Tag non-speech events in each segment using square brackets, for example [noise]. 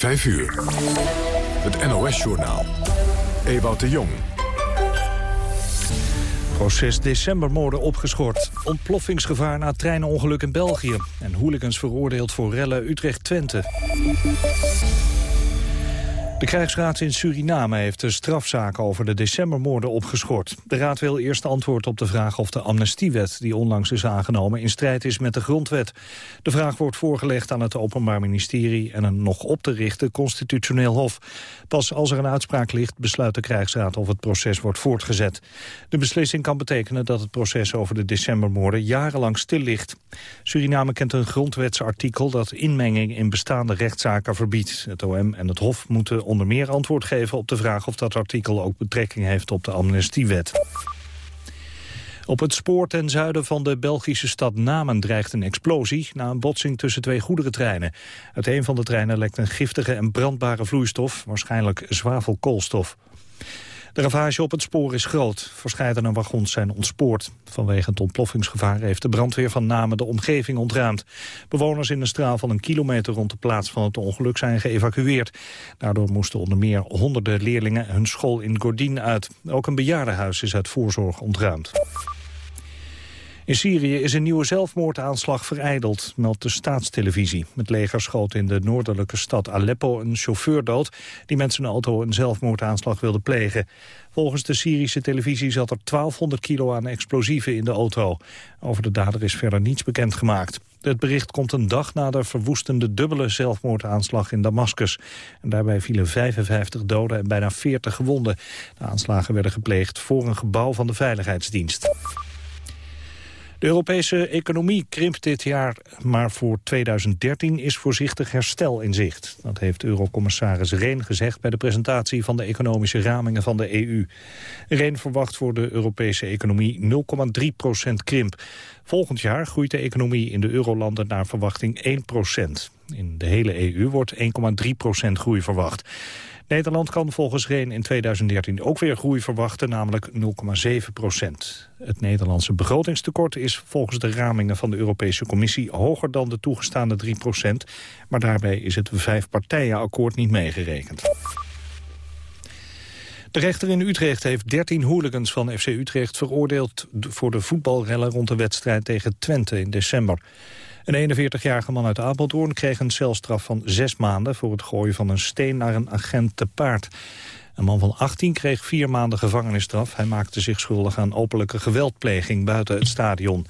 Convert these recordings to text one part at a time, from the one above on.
5 uur. Het NOS-journaal. Ewout de Jong. Proces decembermoorden opgeschort. Ontploffingsgevaar na treinenongeluk in België. En hooligans veroordeeld voor rellen Utrecht-Twente. De krijgsraad in Suriname heeft de strafzaken over de decembermoorden opgeschort. De raad wil eerst antwoord op de vraag of de amnestiewet die onlangs is aangenomen in strijd is met de grondwet. De vraag wordt voorgelegd aan het Openbaar Ministerie en een nog op te richten constitutioneel hof. Pas als er een uitspraak ligt besluit de krijgsraad of het proces wordt voortgezet. De beslissing kan betekenen dat het proces over de decembermoorden jarenlang stil ligt. Suriname kent een grondwetsartikel dat inmenging in bestaande rechtszaken verbiedt. Het OM en het Hof moeten onder meer antwoord geven op de vraag of dat artikel ook betrekking heeft op de amnestiewet. Op het spoor ten zuiden van de Belgische stad Namen dreigt een explosie... na een botsing tussen twee goederentreinen. Uit een van de treinen lekt een giftige en brandbare vloeistof... waarschijnlijk zwavelkoolstof. De ravage op het spoor is groot. Verscheidene wagons zijn ontspoord. Vanwege het ontploffingsgevaar heeft de brandweer van Namen de omgeving ontruimd. Bewoners in een straal van een kilometer rond de plaats van het ongeluk zijn geëvacueerd. Daardoor moesten onder meer honderden leerlingen hun school in Gordien uit. Ook een bejaardenhuis is uit voorzorg ontruimd. In Syrië is een nieuwe zelfmoordaanslag vereideld, meldt de staatstelevisie. Het leger schoot in de noordelijke stad Aleppo een chauffeur dood... die met zijn auto een zelfmoordaanslag wilde plegen. Volgens de Syrische televisie zat er 1200 kilo aan explosieven in de auto. Over de dader is verder niets bekendgemaakt. Het bericht komt een dag na de verwoestende dubbele zelfmoordaanslag in Damascus. Daarbij vielen 55 doden en bijna 40 gewonden. De aanslagen werden gepleegd voor een gebouw van de Veiligheidsdienst. De Europese economie krimpt dit jaar, maar voor 2013 is voorzichtig herstel in zicht. Dat heeft eurocommissaris Reen gezegd bij de presentatie van de economische ramingen van de EU. Reen verwacht voor de Europese economie 0,3 procent krimp. Volgend jaar groeit de economie in de eurolanden naar verwachting 1 procent. In de hele EU wordt 1,3 procent groei verwacht. Nederland kan volgens Reen in 2013 ook weer groei verwachten, namelijk 0,7 procent. Het Nederlandse begrotingstekort is volgens de ramingen van de Europese Commissie hoger dan de toegestaande 3 procent, maar daarbij is het vijfpartijenakkoord niet meegerekend. De rechter in Utrecht heeft 13 hooligans van FC Utrecht veroordeeld voor de voetbalrellen rond de wedstrijd tegen Twente in december. Een 41-jarige man uit Apeldoorn kreeg een celstraf van zes maanden... voor het gooien van een steen naar een agent te paard. Een man van 18 kreeg vier maanden gevangenisstraf. Hij maakte zich schuldig aan openlijke geweldpleging buiten het stadion.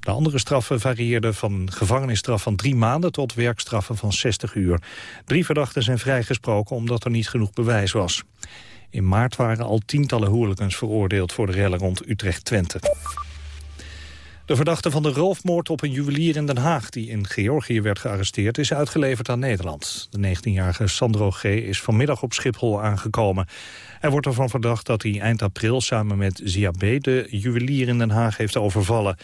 De andere straffen varieerden van gevangenisstraf van drie maanden tot werkstraffen van 60 uur. Drie verdachten zijn vrijgesproken omdat er niet genoeg bewijs was. In maart waren al tientallen hooligans veroordeeld voor de rellen rond Utrecht-Twente. De verdachte van de roofmoord op een juwelier in Den Haag... die in Georgië werd gearresteerd, is uitgeleverd aan Nederland. De 19-jarige Sandro G. is vanmiddag op Schiphol aangekomen. Hij wordt ervan verdacht dat hij eind april samen met Zia B. de juwelier in Den Haag heeft overvallen.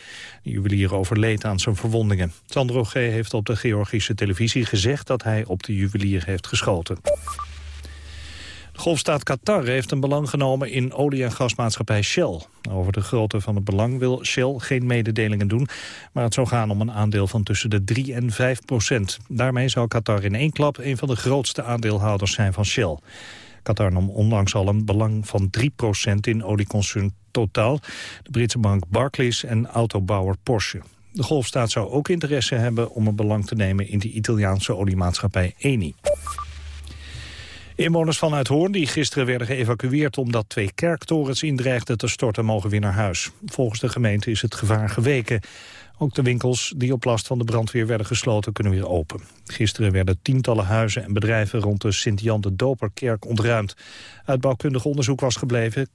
De juwelier overleed aan zijn verwondingen. Sandro G. heeft op de Georgische televisie gezegd dat hij op de juwelier heeft geschoten. Golfstaat Qatar heeft een belang genomen in olie- en gasmaatschappij Shell. Over de grootte van het belang wil Shell geen mededelingen doen... maar het zou gaan om een aandeel van tussen de 3 en 5 procent. Daarmee zou Qatar in één klap een van de grootste aandeelhouders zijn van Shell. Qatar nam onlangs al een belang van 3 procent in olieconcern Total... de Britse bank Barclays en autobouwer Porsche. De golfstaat zou ook interesse hebben om een belang te nemen... in de Italiaanse oliemaatschappij Eni. Inwoners van Uithoorn die gisteren werden geëvacueerd omdat twee kerktorens indreigden te storten mogen weer naar huis. Volgens de gemeente is het gevaar geweken. Ook de winkels die op last van de brandweer werden gesloten kunnen weer open. Gisteren werden tientallen huizen en bedrijven rond de Sint-Jan de Doperkerk ontruimd. Uit bouwkundig onderzoek was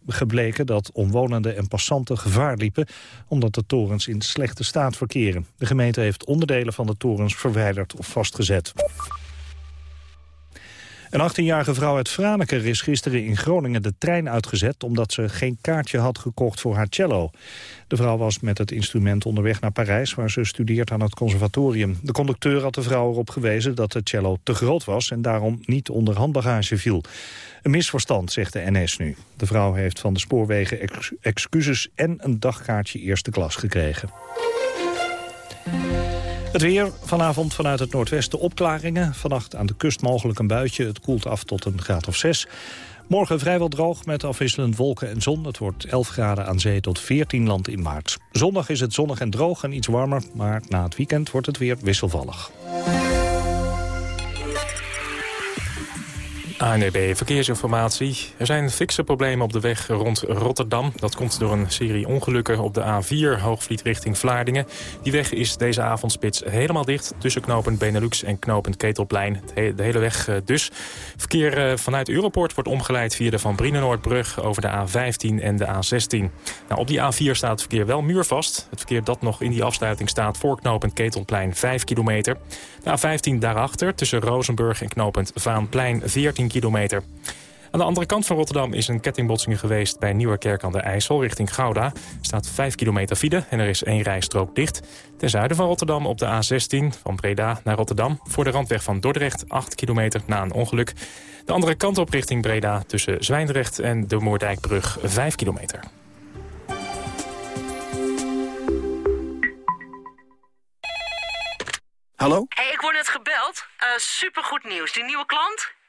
gebleken dat omwonenden en passanten gevaar liepen... omdat de torens in slechte staat verkeren. De gemeente heeft onderdelen van de torens verwijderd of vastgezet. Een 18-jarige vrouw uit Franeker is gisteren in Groningen de trein uitgezet... omdat ze geen kaartje had gekocht voor haar cello. De vrouw was met het instrument onderweg naar Parijs... waar ze studeert aan het conservatorium. De conducteur had de vrouw erop gewezen dat de cello te groot was... en daarom niet onder handbagage viel. Een misverstand, zegt de NS nu. De vrouw heeft van de spoorwegen excuses en een dagkaartje eerste klas gekregen. Het weer, vanavond vanuit het noordwesten opklaringen. Vannacht aan de kust mogelijk een buitje. Het koelt af tot een graad of 6. Morgen vrijwel droog met afwisselend wolken en zon. Het wordt 11 graden aan zee tot 14 land in maart. Zondag is het zonnig en droog en iets warmer, maar na het weekend wordt het weer wisselvallig. ANEB Verkeersinformatie. Er zijn fikse problemen op de weg rond Rotterdam. Dat komt door een serie ongelukken op de A4, Hoogvliet richting Vlaardingen. Die weg is deze avondspits helemaal dicht tussen knooppunt Benelux en knooppunt Ketelplein. De hele weg eh, dus. Verkeer eh, vanuit Europort wordt omgeleid via de Van Brienenoordbrug over de A15 en de A16. Nou, op die A4 staat het verkeer wel muurvast. Het verkeer dat nog in die afsluiting staat voor knooppunt Ketelplein 5 kilometer. De A15 daarachter tussen Rozenburg en knooppunt Vaanplein 14 kilometer. Aan de andere kant van Rotterdam is een kettingbotsing geweest bij Nieuwerkerk aan de IJssel richting Gouda. Er staat 5 kilometer file en er is één rijstrook dicht. Ten zuiden van Rotterdam op de A16 van Breda naar Rotterdam voor de randweg van Dordrecht 8 kilometer na een ongeluk. De andere kant op richting Breda tussen Zwijndrecht en de Moordijkbrug 5 kilometer. Hallo? hey, ik word net gebeld. Uh, supergoed nieuws. Die nieuwe klant?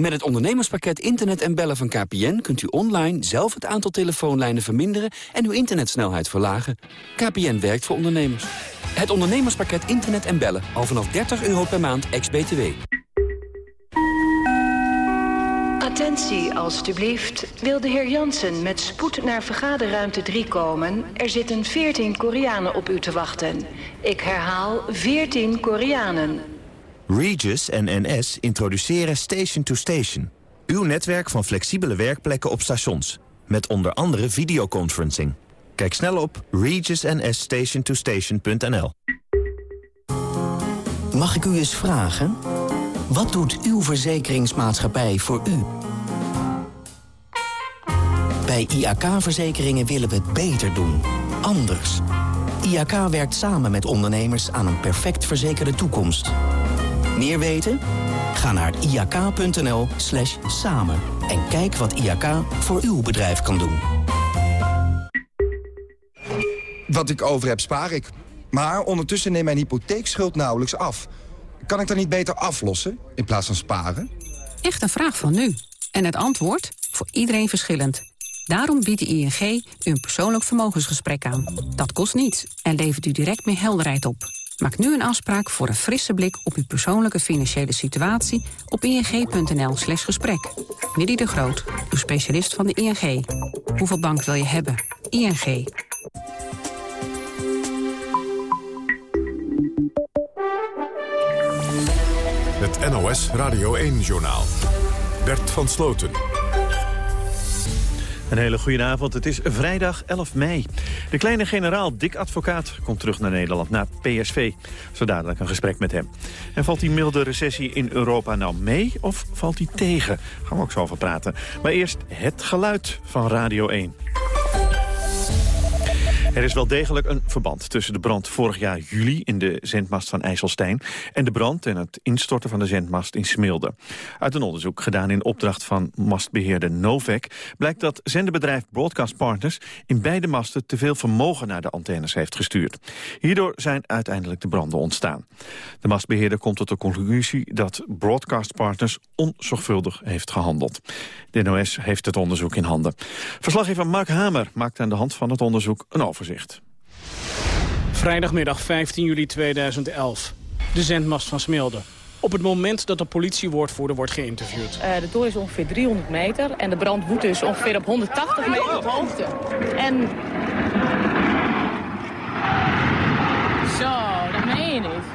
Met het ondernemerspakket Internet en Bellen van KPN... kunt u online zelf het aantal telefoonlijnen verminderen... en uw internetsnelheid verlagen. KPN werkt voor ondernemers. Het ondernemerspakket Internet en Bellen. Al vanaf 30 euro per maand, ex-BTW. Attentie, alstublieft. Wil de heer Jansen met spoed naar vergaderruimte 3 komen? Er zitten 14 Koreanen op u te wachten. Ik herhaal 14 Koreanen. Regis en NS introduceren Station to Station. Uw netwerk van flexibele werkplekken op stations. Met onder andere videoconferencing. Kijk snel op regisnsstationtostation.nl Mag ik u eens vragen? Wat doet uw verzekeringsmaatschappij voor u? Bij IAK-verzekeringen willen we het beter doen. Anders. IAK werkt samen met ondernemers aan een perfect verzekerde toekomst. Meer weten? Ga naar iak.nl slash samen en kijk wat IAK voor uw bedrijf kan doen. Wat ik over heb, spaar ik. Maar ondertussen neemt mijn hypotheekschuld nauwelijks af. Kan ik dan niet beter aflossen in plaats van sparen? Echt een vraag van nu. En het antwoord? Voor iedereen verschillend. Daarom biedt de ING u een persoonlijk vermogensgesprek aan. Dat kost niets en levert u direct meer helderheid op. Maak nu een afspraak voor een frisse blik op uw persoonlijke financiële situatie op ing.nl slash gesprek. Willy de Groot, uw specialist van de ING. Hoeveel bank wil je hebben? ING. Het NOS Radio 1-journaal. Bert van Sloten. Een hele goede avond. Het is vrijdag 11 mei. De kleine generaal Dick Advocaat komt terug naar Nederland, naar PSV. Zo dadelijk een gesprek met hem. En valt die milde recessie in Europa nou mee of valt die tegen? Gaan we ook zo over praten. Maar eerst het geluid van Radio 1. Er is wel degelijk een verband tussen de brand vorig jaar juli in de zendmast van IJsselstein en de brand en het instorten van de zendmast in Smilde. Uit een onderzoek gedaan in opdracht van mastbeheerder Novec blijkt dat zenderbedrijf Broadcast Partners in beide masten te veel vermogen naar de antennes heeft gestuurd. Hierdoor zijn uiteindelijk de branden ontstaan. De mastbeheerder komt tot de conclusie dat Broadcast Partners onzorgvuldig heeft gehandeld. De NOS heeft het onderzoek in handen. Verslaggever Mark Hamer maakt aan de hand van het onderzoek een overzicht. Vrijdagmiddag 15 juli 2011. De zendmast van Smilde. Op het moment dat de politiewoordvoerder wordt geïnterviewd. Uh, de toren is ongeveer 300 meter en de brand woedt dus ongeveer op 180 meter op hoogte. En... Zo, dat meen je niet.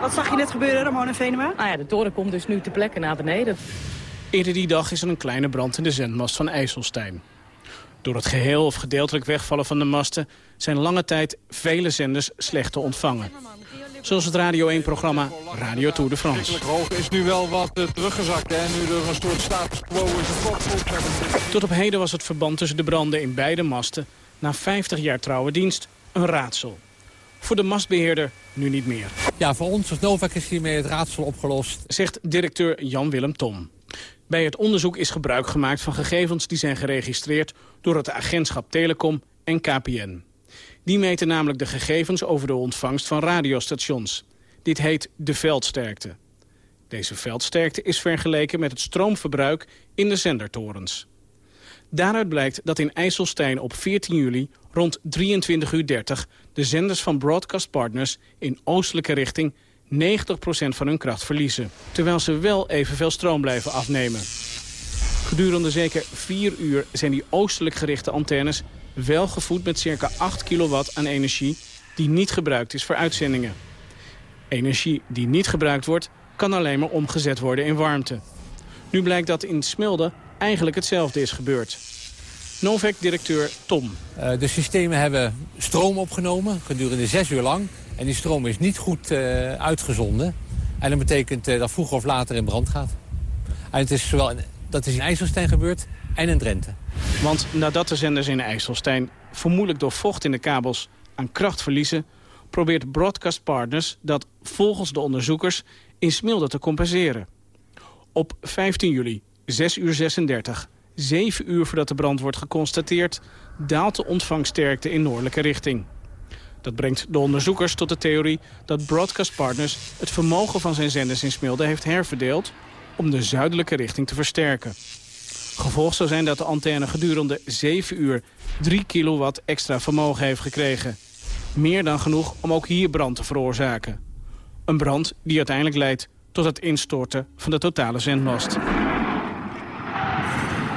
Wat zag je net gebeuren, Ramon en Venema? Nou ja, de toren komt dus nu te plekken naar beneden. Eerder die dag is er een kleine brand in de zendmast van IJsselstein. Door het geheel of gedeeltelijk wegvallen van de masten... zijn lange tijd vele zenders slecht te ontvangen. Zoals het Radio 1-programma Radio Tour de France. hoog is nu wel wat uh, teruggezakt. Hè? Nu er een soort status quo is Tot op heden was het verband tussen de branden in beide masten... na 50 jaar trouwe dienst een raadsel. Voor de mastbeheerder nu niet meer. Ja, voor ons als Novak is hiermee het raadsel opgelost. Zegt directeur Jan-Willem Tom. Bij het onderzoek is gebruik gemaakt van gegevens die zijn geregistreerd... door het agentschap Telecom en KPN. Die meten namelijk de gegevens over de ontvangst van radiostations. Dit heet de veldsterkte. Deze veldsterkte is vergeleken met het stroomverbruik in de zendertorens. Daaruit blijkt dat in IJsselstein op 14 juli rond 23.30 uur de zenders van Broadcast Partners in oostelijke richting 90% van hun kracht verliezen. Terwijl ze wel evenveel stroom blijven afnemen. Gedurende zeker 4 uur zijn die oostelijk gerichte antennes wel gevoed met circa 8 kilowatt aan energie die niet gebruikt is voor uitzendingen. Energie die niet gebruikt wordt, kan alleen maar omgezet worden in warmte. Nu blijkt dat in Smilde eigenlijk hetzelfde is gebeurd. Novec-directeur Tom. Uh, de systemen hebben stroom opgenomen gedurende zes uur lang. En die stroom is niet goed uh, uitgezonden. En dat betekent uh, dat vroeger of later in brand gaat. En het is zowel dat is in IJsselstein gebeurd en in Drenthe. Want nadat de zenders in IJsselstein vermoedelijk door vocht in de kabels aan kracht verliezen... probeert Broadcast Partners dat volgens de onderzoekers in Smilde te compenseren. Op 15 juli, 6 uur 36, zeven uur voordat de brand wordt geconstateerd... daalt de ontvangsterkte in noordelijke richting. Dat brengt de onderzoekers tot de theorie dat Broadcast Partners... het vermogen van zijn zenders in Smilde heeft herverdeeld... om de zuidelijke richting te versterken. Gevolg zou zijn dat de antenne gedurende 7 uur 3 kilowatt extra vermogen heeft gekregen. Meer dan genoeg om ook hier brand te veroorzaken. Een brand die uiteindelijk leidt tot het instorten van de totale zendmast.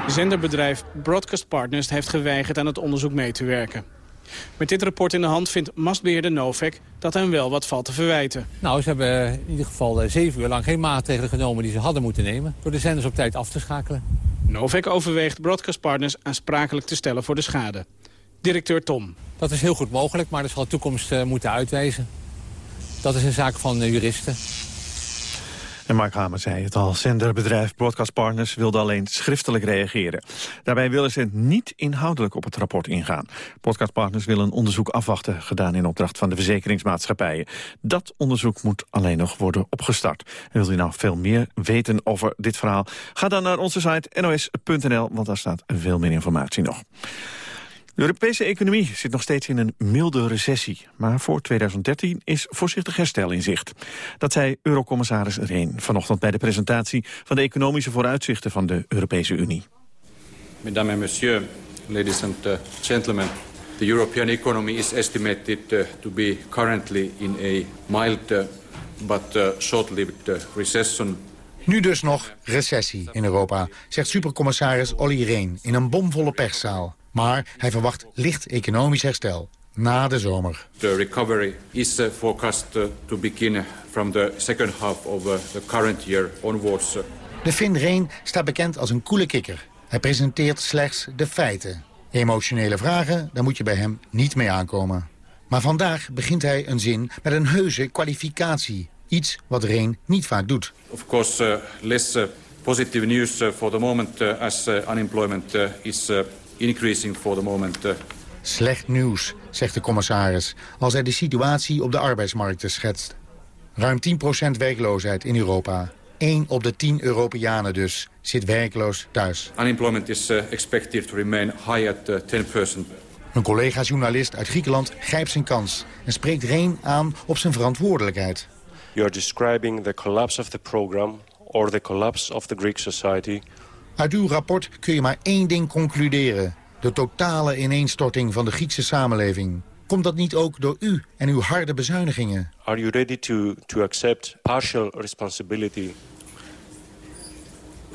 Zenderbedrijf Broadcast Partners heeft geweigerd aan het onderzoek mee te werken. Met dit rapport in de hand vindt mastbeheerder Novek dat hem wel wat valt te verwijten. Nou, ze hebben in ieder geval eh, zeven uur lang geen maatregelen genomen die ze hadden moeten nemen... door de zenders op tijd af te schakelen. Novek overweegt Broadcast Partners aansprakelijk te stellen voor de schade. Directeur Tom. Dat is heel goed mogelijk, maar dat zal de toekomst uh, moeten uitwijzen. Dat is een zaak van uh, juristen. En Mark Hamer zei het al, zenderbedrijf Broadcast Partners wilde alleen schriftelijk reageren. Daarbij willen ze niet inhoudelijk op het rapport ingaan. Broadcast Partners willen een onderzoek afwachten, gedaan in opdracht van de verzekeringsmaatschappijen. Dat onderzoek moet alleen nog worden opgestart. En wilt u nou veel meer weten over dit verhaal? Ga dan naar onze site nos.nl, want daar staat veel meer informatie nog. De Europese economie zit nog steeds in een milde recessie. Maar voor 2013 is voorzichtig herstel in zicht. Dat zei eurocommissaris Rehn vanochtend bij de presentatie... van de economische vooruitzichten van de Europese Unie. Mesdames et messieurs, ladies and uh, gentlemen... The European economy is estimated uh, to be currently in a mild uh, but short-lived recession nu dus nog recessie in Europa, zegt supercommissaris Olly Rehn in een bomvolle perszaal. Maar hij verwacht licht economisch herstel na de zomer. The recovery is uh, forecast uh, to begin from the second half of uh, the current year onwards. De Finn Reen staat bekend als een koele kikker. Hij presenteert slechts de feiten. Emotionele vragen, daar moet je bij hem niet mee aankomen. Maar vandaag begint hij een zin met een heuse kwalificatie. Iets wat Reen niet vaak doet. Of course, uh, less uh, positive news uh, for the moment as unemployment is increasing for the moment. Uh, Slecht nieuws, zegt de commissaris, als hij de situatie op de arbeidsmarkten schetst. Ruim 10% werkloosheid in Europa. 1 op de 10 Europeanen dus zit werkloos thuis. Unemployment is uh, expected to remain high at uh, 10%. Een collega-journalist uit Griekenland grijpt zijn kans... en spreekt Reen aan op zijn verantwoordelijkheid. You are describing the collapse of the program... or the collapse of the Greek society uit uw rapport kun je maar één ding concluderen. De totale ineenstorting van de Griekse samenleving. Komt dat niet ook door u en uw harde bezuinigingen? Are you ready to, to accept partial responsibility?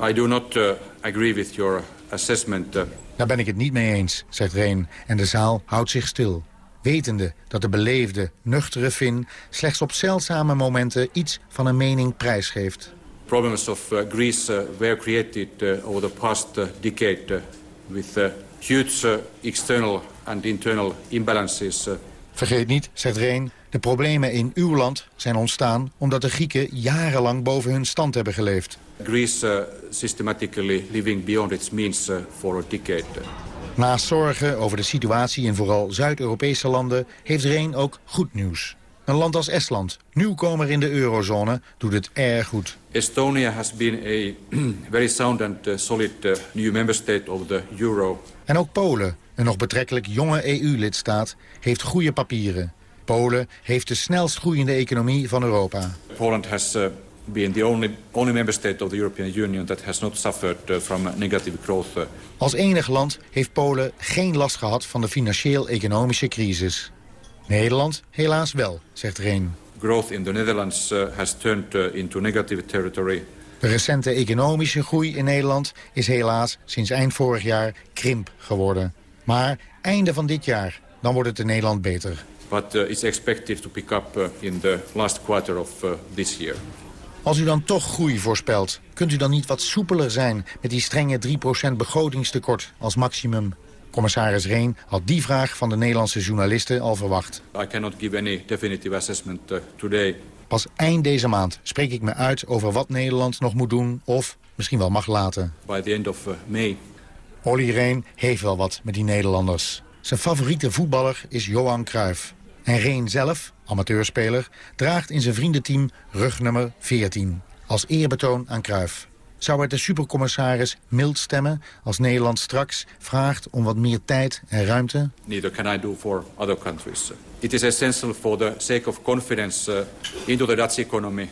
I do not uh, agree with your assessment. Uh. Daar ben ik het niet mee eens, zegt Reen. En de zaal houdt zich stil. Wetende dat de beleefde, nuchtere Fin slechts op zeldzame momenten iets van een mening prijsgeeft problems of uh, Greece uh, were created uh, over the past decade with huge external and internal imbalances. Vergeet niet, zegt Reen, de problemen in uw land zijn ontstaan... omdat de Grieken jarenlang boven hun stand hebben geleefd. Greece uh, systematically living beyond its means uh, for a decade. Naast zorgen over de situatie in vooral Zuid-Europese landen... heeft Reen ook goed nieuws. Een land als Estland, nieuwkomer in de eurozone, doet het erg goed. Estonia has been a [clears throat] very sound and uh, solid uh, new member state of the euro. En ook Polen, een nog betrekkelijk jonge EU-lidstaat, heeft goede papieren. Polen heeft de snelst groeiende economie van Europa. Poland has uh, been the only, only member state of the European Union that has not suffered from negative growth. Als enig land heeft Polen geen last gehad van de financieel-economische crisis. Nederland helaas wel, zegt Reen. Growth in the Netherlands uh, has turned uh, into negative territory. De recente economische groei in Nederland is helaas sinds eind vorig jaar krimp geworden. Maar einde van dit jaar, dan wordt het in Nederland beter. But uh, it's expected to pick up in the last quarter of this year. Als u dan toch groei voorspelt, kunt u dan niet wat soepeler zijn... met die strenge 3% begrotingstekort als maximum? Commissaris Reen had die vraag van de Nederlandse journalisten al verwacht. I cannot give any definitive assessment uh, today. Pas eind deze maand spreek ik me uit over wat Nederland nog moet doen... of misschien wel mag laten. By the end of uh, May. Olly Reen heeft wel wat met die Nederlanders. Zijn favoriete voetballer is Johan Cruijff. En Reen zelf, amateurspeler, draagt in zijn vriendenteam rugnummer 14. Als eerbetoon aan Cruijff. Zou het de supercommissaris mild stemmen als Nederland straks vraagt om wat meer tijd en ruimte? Neither can I do for other countries. It is essential for the sake of confidence uh, into the Dutch economy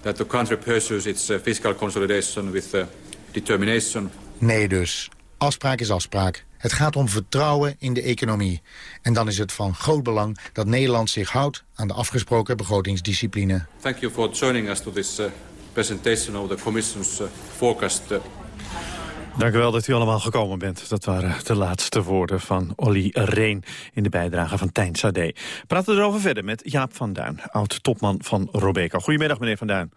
that the country pursues its uh, fiscal consolidation with uh, determination. Nee dus. Afspraak is afspraak. Het gaat om vertrouwen in de economie. En dan is het van groot belang dat Nederland zich houdt aan de afgesproken begrotingsdiscipline. Thank you for joining us to this presentation of the Commission's uh, forecast. Uh, Dank u wel dat u allemaal gekomen bent. Dat waren de laatste woorden van Olly Reen in de bijdrage van Tijn Sade. Praten we erover verder met Jaap van Duin, oud-topman van Robeco. Goedemiddag, meneer van Duin.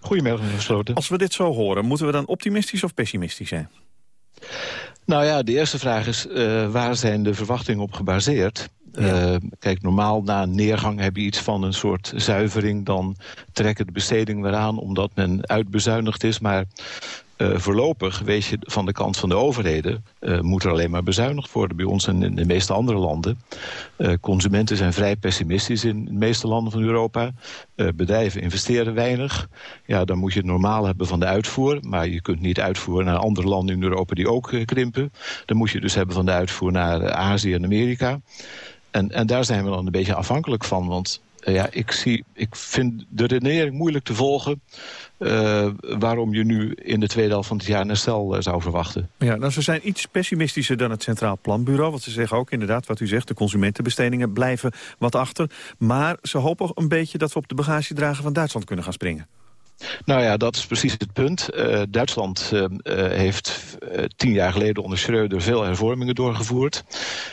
Goedemiddag, meneer Sloten. Als we dit zo horen, moeten we dan optimistisch of pessimistisch zijn? Nou ja, de eerste vraag is, uh, waar zijn de verwachtingen op gebaseerd? Uh, kijk, normaal na een neergang heb je iets van een soort zuivering. Dan trekken de bestedingen weer aan omdat men uitbezuinigd is. Maar uh, voorlopig, wees je van de kant van de overheden... Uh, moet er alleen maar bezuinigd worden bij ons en in de meeste andere landen. Consumenten zijn vrij pessimistisch in de meeste landen van Europa. bedrijven investeren weinig. Ja, dan moet je het normaal hebben van de uitvoer. Maar je kunt niet uitvoeren naar andere landen in Europa die ook krimpen. Dan moet je dus hebben van de uitvoer naar Azië en Amerika. En, en daar zijn we dan een beetje afhankelijk van. Want ja, ik, zie, ik vind de redenering moeilijk te volgen... Uh, waarom je nu in de tweede helft van het jaar een herstel uh, zou verwachten. Ja, nou, ze zijn iets pessimistischer dan het Centraal Planbureau. Want ze zeggen ook inderdaad, wat u zegt, de consumentenbestedingen blijven wat achter. Maar ze hopen een beetje dat we op de bagagedrager van Duitsland kunnen gaan springen. Nou ja, dat is precies het punt. Uh, Duitsland uh, heeft uh, tien jaar geleden onder Schreuder veel hervormingen doorgevoerd.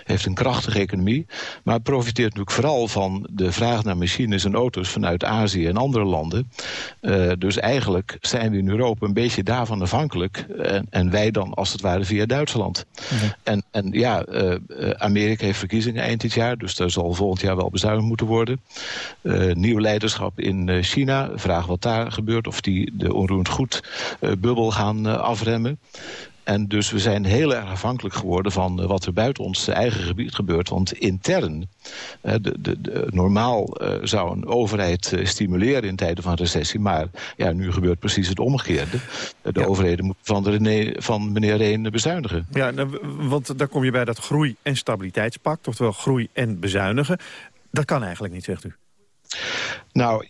Heeft een krachtige economie. Maar profiteert natuurlijk vooral van de vraag naar machines en auto's vanuit Azië en andere landen. dus eigenlijk zijn we in Europa een beetje daarvan afhankelijk. En, en wij dan als het ware via Duitsland. Okay. En, en ja, Amerika heeft verkiezingen eind dit jaar. Dus daar zal volgend jaar wel bezuinigd moeten worden. nieuw leiderschap in China. Vraag wat daar gebeurt of die de onroerend goed uh, bubbel gaan uh, afremmen. En dus we zijn heel erg afhankelijk geworden van uh, wat er buiten ons eigen gebied gebeurt. Want intern, de, de, de, normaal zou een overheid stimuleren in tijden van recessie. Maar ja, nu gebeurt precies het omgekeerde. de ja. overheden moeten van, René, van meneer Reen bezuinigen. Ja, nou, want daar kom je bij dat groei- en stabiliteitspact. Oftewel groei en bezuinigen. Dat kan eigenlijk niet, zegt u. Nou,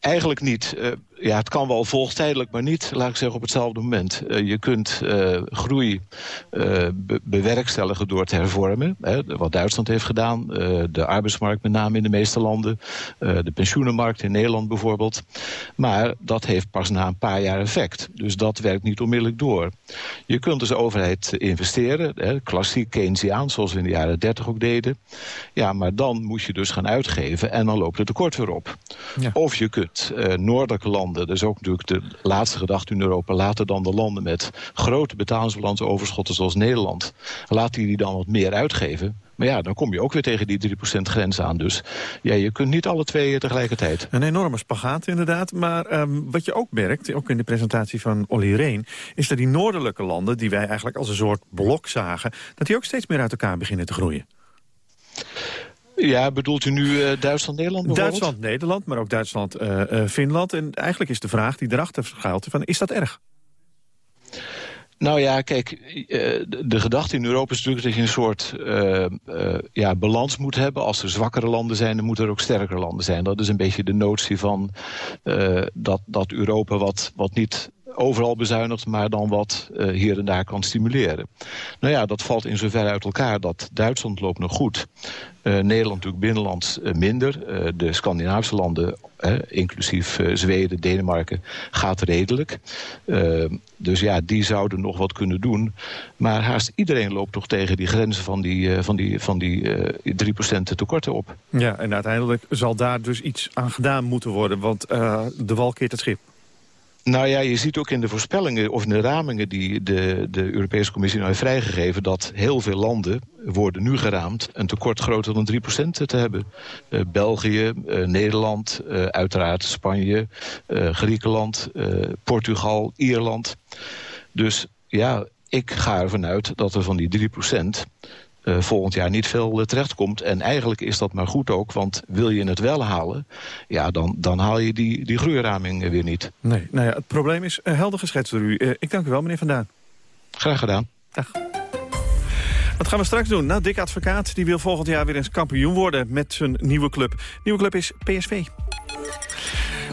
Eigenlijk niet. Ja, het kan wel volgtijdelijk, maar niet, laat ik zeggen, op hetzelfde moment. Uh, je kunt uh, groei be bewerkstelligen door te hervormen. Hè, wat Duitsland heeft gedaan. de arbeidsmarkt met name in de meeste landen. de pensioenenmarkt in Nederland bijvoorbeeld. Maar dat heeft pas na een paar jaar effect. Dus dat werkt niet onmiddellijk door. Je kunt als overheid investeren. Hè, klassiek Keynesiaans, zoals we in de jaren 30 ook deden. Ja, maar dan moet je dus gaan uitgeven en dan loopt het tekort weer op. Ja. Of je kunt noordelijke landen landen. Dat is ook natuurlijk de laatste gedachte in Europa. Laten dan de landen met grote betalingsbalansoverschotten zoals Nederland... laten die dan wat meer uitgeven. Maar ja, dan kom je ook weer tegen die 3% grens aan. Dus ja, je kunt niet alle twee tegelijkertijd. Een enorme spagaat inderdaad. Maar um, wat je ook merkt, ook in de presentatie van Olly Reen... is dat die noordelijke landen, die wij eigenlijk als een soort blok zagen... dat die ook steeds meer uit elkaar beginnen te groeien. Ja, bedoelt u nu uh, Duitsland-Nederland Duitsland-Nederland, maar ook Duitsland-Finland. en eigenlijk is de vraag die erachter schuilt, van, is dat erg? Nou ja, kijk, de gedachte in Europa is natuurlijk dat je een soort uh, uh, ja, balans moet hebben. Als er zwakkere landen zijn, dan moeten er ook sterkere landen zijn. Dat is een beetje de notie van uh, dat, dat Europa wat, wat niet overal bezuinigt, maar dan wat uh, hier en daar kan stimuleren. Nou ja, dat valt in zoverre uit elkaar dat Duitsland loopt nog goed. Uh, Nederland natuurlijk binnenlands uh, minder. de Scandinavische landen, inclusief Zweden, Denemarken, gaat redelijk. dus ja, die zouden nog wat kunnen doen. Maar haast iedereen loopt toch tegen die grenzen van die, van die, van die 3% tekorten op. Ja, en uiteindelijk zal daar dus iets aan gedaan moeten worden, want de wal keert het schip. Nou ja, je ziet ook in de voorspellingen of in de ramingen die de, de Europese Commissie nou heeft vrijgegeven... dat heel veel landen worden nu geraamd een tekort groter dan 3% te hebben. Uh, België, uh, Nederland, uh, uiteraard Spanje, Griekenland, Portugal, Ierland. Dus ja, ik ga ervan uit dat er van die 3% uh, volgend jaar niet veel uh, terechtkomt. En eigenlijk is dat maar goed ook, want wil je het wel halen... ja, dan, dan haal je die, die groeiraming weer niet. Nee, nou ja, het probleem is uh, helder geschetst door u. ik dank u wel, meneer Van Daan. Graag gedaan. Dag. Wat gaan we straks doen? Nou, Dick Advocaat die wil volgend jaar weer eens kampioen worden met zijn nieuwe club. Nieuwe club is PSV.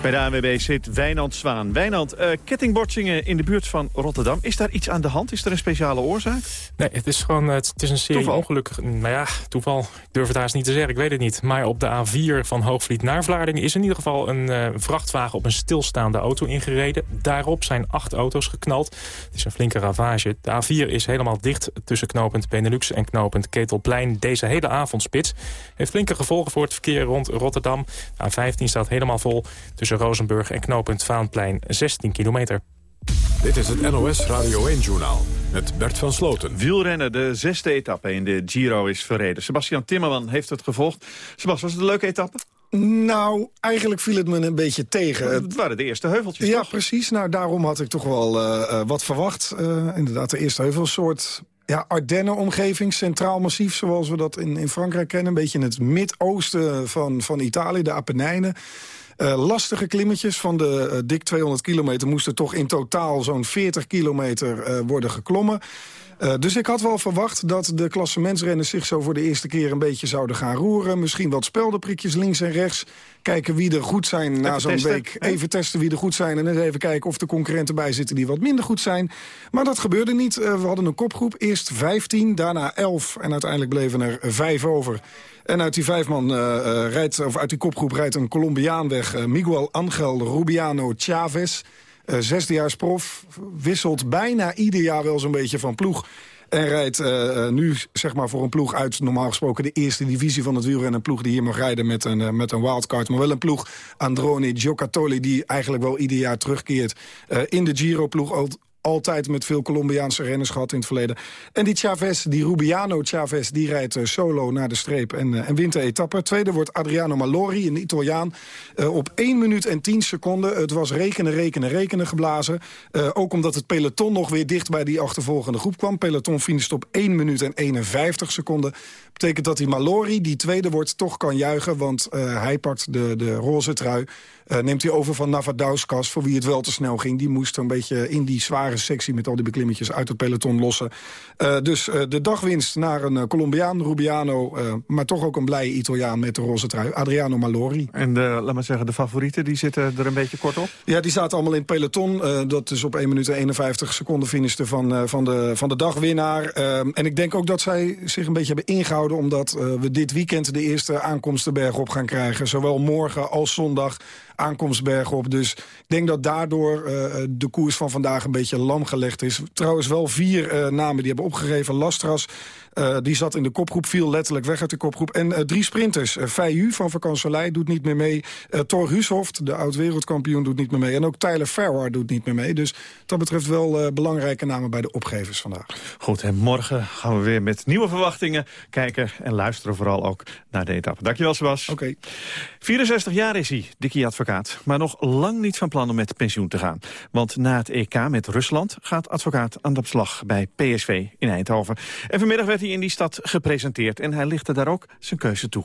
Bij de ANWB zit Wijnand Zwaan. Wijnand, uh, kettingbotsingen in de buurt van Rotterdam. Is daar iets aan de hand? Is er een speciale oorzaak? Nee, het is gewoon het, het is een serie toeval. ongelukken. Nou ja, toeval. Ik durf het haast niet te zeggen. Ik weet het niet. Maar op de A4 van Hoogvliet naar Vlaardingen... is in ieder geval een uh, vrachtwagen op een stilstaande auto ingereden. Daarop zijn acht auto's geknald. Het is een flinke ravage. De A4 is helemaal dicht tussen knooppunt Benelux en knooppunt Ketelplein. Deze hele avondspits heeft flinke gevolgen voor het verkeer rond Rotterdam. De A15 staat helemaal vol tussen Rozenburg en knooppunt Vaanplein 16 kilometer. Dit is het NOS Radio 1-journaal met Bert van Sloten. Wielrennen, de zesde etappe in de Giro is verreden. Sebastian Timmerman heeft het gevolgd. Sebastian, was het een leuke etappe? Nou, eigenlijk viel het me een beetje tegen. Het waren de eerste heuveltjes, Ja, toch? precies. Nou, daarom had ik toch wel uh, wat verwacht. Uh, inderdaad, de eerste heuvelsoort ja, Ardennen-omgeving, centraal massief... zoals we dat in, in Frankrijk kennen. Een beetje in het midoosten van, van Italië, de Apennijnen. Uh, lastige klimmetjes van de uh, dik 200 kilometer... moesten toch in totaal zo'n 40 kilometer uh, worden geklommen. Dus ik had wel verwacht dat de klassementsrenners zich zo voor de eerste keer een beetje zouden gaan roeren. Misschien wat speldenprikjes links en rechts. Kijken wie er goed zijn na zo'n week. Even testen wie er goed zijn. En even kijken of de concurrenten bij zitten die wat minder goed zijn. Maar dat gebeurde niet. We hadden een kopgroep. Eerst 15, daarna 11. En uiteindelijk bleven er vijf over. En uit die vijf man uh, rijdt, of uit die kopgroep rijdt een Colombiaan weg. Uh, Miguel Angel Rubiano Chavez. Zesdejaars prof. Wisselt bijna ieder jaar wel zo'n beetje van ploeg. En rijdt nu zeg maar voor een ploeg uit normaal gesproken de eerste divisie van het wielrennen. Een ploeg die hier mag rijden met een, met een wildcard. Maar wel een ploeg, Androni Giocattoli, die eigenlijk wel ieder jaar terugkeert. In de Giro-ploeg altijd met veel Colombiaanse renners gehad in het verleden. En die Chavez, die Rubiano Chavez, die rijdt uh, solo naar de streep en, uh, en wint de etappe. Tweede wordt Adriano Malori, een Italiaan, uh, op 1 minuut en 10 seconden. Het was rekenen, rekenen, rekenen geblazen. ook omdat het peloton nog weer dicht bij die achtervolgende groep kwam. Peloton finisht op 1 minuut en 51 seconden. Betekent dat die Malori, die tweede wordt, toch kan juichen. Want hij pakt de, de roze trui. Neemt hij over van Navadauskas, voor wie het wel te snel ging. Die moest een beetje in die zware sectie met al die beklimmetjes uit het peloton lossen. Uh, dus uh, de dagwinst naar een Colombiaan, Rubiano... maar toch ook een blije Italiaan met de roze trui, Adriano Malori. En de, laat maar zeggen, de favorieten, die zitten er een beetje kort op? Ja, die zaten allemaal in het peloton. dat is op 1 minuut en 51 seconden finishte van, van, de, van de dagwinnaar. en ik denk ook dat zij zich een beetje hebben ingehouden... omdat we dit weekend de eerste aankomsten bergop gaan krijgen. Zowel morgen als zondag aankomstberg op. Dus ik denk dat daardoor de koers van vandaag een beetje lam gelegd is. Trouwens wel vier namen die hebben opgegeven. Lastras, uh, die zat in de kopgroep, viel letterlijk weg uit de kopgroep. En uh, drie sprinters. Uh, van Vakansolei doet niet meer mee. Uh, Thor Hushoft, de oud-wereldkampioen, doet niet meer mee. En ook Tyler Farrar doet niet meer mee. Dus dat betreft wel belangrijke namen bij de opgevers vandaag. Goed, en morgen gaan we weer met nieuwe verwachtingen kijken... en luisteren vooral ook naar de etappe. Dankjewel, Sebas. Oké. 64 jaar is hij, Dikkie advocaat. Maar nog lang niet van plan om met pensioen te gaan. Want na het EK met Rusland gaat advocaat aan de slag bij PSV in Eindhoven. En vanmiddag werd hij in die stad gepresenteerd. En hij lichtte daar ook zijn keuze toe.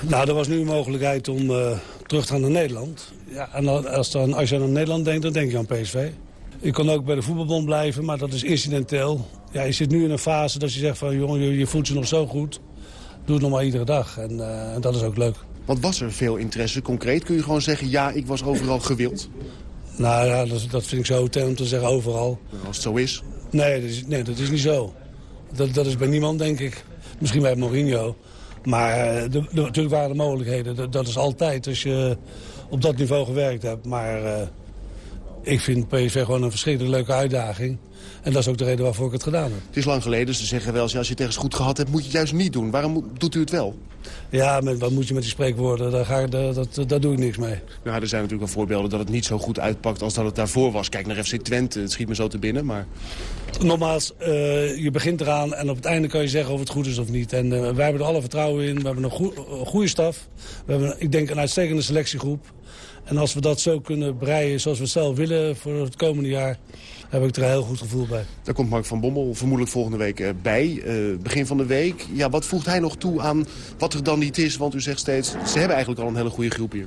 Nou, er was nu een mogelijkheid om uh, terug te gaan naar Nederland. Ja, en als, dan, als je aan Nederland denkt, dan denk je aan PSV. Je kon ook bij de voetbalbond blijven, maar dat is incidenteel. Ja, je zit nu in een fase dat je zegt van... jongen, je, je voelt je nog zo goed. Doe het nog maar iedere dag. En, uh, en dat is ook leuk. Wat was er veel interesse? Concreet kun je gewoon zeggen... ja, ik was overal gewild? Nou ja, dat, dat vind ik zo om te zeggen overal. Als het zo is? Nee, dat is, nee, dat is niet zo. Dat, dat is bij niemand, denk ik. Misschien bij Mourinho. Maar uh, de, natuurlijk waren er mogelijkheden. Dat, is altijd als je op dat niveau gewerkt hebt. Maar uh, ik vind PSV gewoon een verschrikkelijk leuke uitdaging. En dat is ook de reden waarvoor ik het gedaan heb. Het is lang geleden, ze zeggen wel, als je het eens goed gehad hebt... moet je het juist niet doen. Waarom doet u het wel? Ja, met, wat moet je met die spreekwoorden? Daar, ga daar, dat, daar doe ik niks mee. Nou, er zijn natuurlijk wel voorbeelden dat het niet zo goed uitpakt... als dat het daarvoor was. Kijk naar FC Twente, het schiet me zo te binnen, maar... Nogmaals, uh, je begint eraan en op het einde kan je zeggen of het goed is of niet. En uh, wij hebben er alle vertrouwen in. We hebben een, goe goede staf. We hebben, ik denk, een uitstekende selectiegroep. En als we dat zo kunnen breien zoals we het zelf willen voor het komende jaar heb ik er een heel goed gevoel bij. Daar komt Mark van Bommel vermoedelijk volgende week eh, bij. Uh, begin van de week. Ja, wat voegt hij nog toe aan wat er dan niet is? Want u zegt steeds, ze hebben eigenlijk al een hele goede groep hier.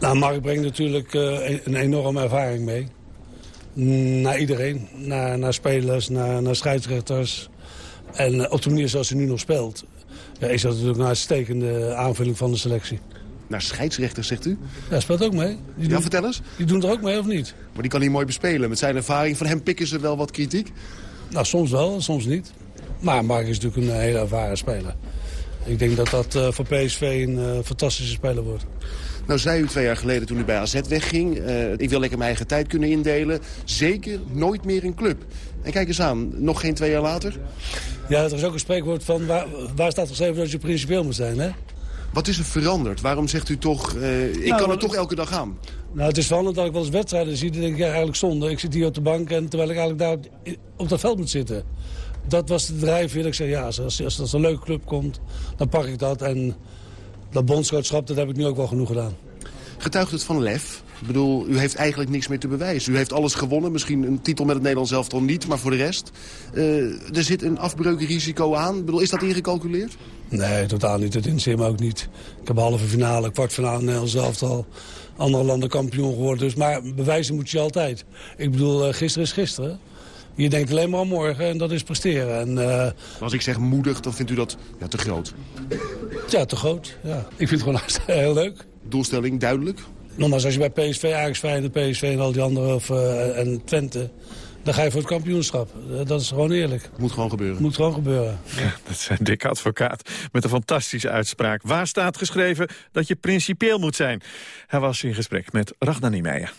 Nou, Mark brengt natuurlijk uh, een enorme ervaring mee. Naar iedereen. Naar, naar spelers, naar, naar scheidsrechters. En op de manier zoals hij nu nog speelt... Ja, is dat natuurlijk een uitstekende aanvulling van de selectie naar scheidsrechter, zegt u? Ja, speelt ook mee. Die ja, vertel eens. Die doen er ook mee, of niet? Maar die kan hij mooi bespelen. Met zijn ervaring van hem pikken ze wel wat kritiek? Nou, soms wel, soms niet. Maar Mark is natuurlijk een hele ervaren speler. Ik denk dat dat uh, voor PSV een uh, fantastische speler wordt. Nou zei u twee jaar geleden toen u bij AZ wegging... Uh, ik wil lekker mijn eigen tijd kunnen indelen. Zeker nooit meer een club. En kijk eens aan, nog geen twee jaar later. Ja, er is ook een spreekwoord van... waar, waar staat geschreven dat je principieel moet zijn, hè? Wat is er veranderd? Waarom zegt u toch, uh, ik nou, kan er toch elke dag aan? Nou, het is veranderd dat ik wel eens wedstrijden zie. Dan denk ik ja, eigenlijk zonde. Ik zit hier op de bank en terwijl ik eigenlijk daar op dat veld moet zitten. Dat was de drijfveer. Ik zei, ja, als, als, als er een leuke club komt, dan pak ik dat. En dat bondscoachschap, dat heb ik nu ook wel genoeg gedaan. Getuigt het van lef? Ik bedoel, u heeft eigenlijk niks meer te bewijzen. U heeft alles gewonnen. Misschien een titel met het Nederlands elftal niet, maar voor de rest. Uh, er zit een afbreukrisico aan. Ik bedoel, is dat ingecalculeerd? Nee, totaal niet. Dat interesseert me ook niet. Ik heb halve finale, kwartfinale Nederlands elftal. Andere landen kampioen geworden. Dus, maar bewijzen moet je altijd. Ik bedoel, uh, gisteren is gisteren. Je denkt alleen maar aan morgen en dat is presteren. En, uh, Als ik zeg moedig, dan vindt u dat ja, te groot? Ja, te groot. Ja. Ik vind het gewoon [laughs] heel leuk. Doelstelling duidelijk? Nogmaals, als je bij PSV, Ajax, Feyenoord, PSV en al die andere of, uh, en Twente... dan ga je voor het kampioenschap. Eh, dat is gewoon eerlijk. Het moet gewoon gebeuren. Het moet gewoon gebeuren. [laughs] Ja, dat is een dikke advocaat met een fantastische uitspraak. Waar staat geschreven dat je principieel moet zijn? Hij was in gesprek met Ragnar Niemeyer.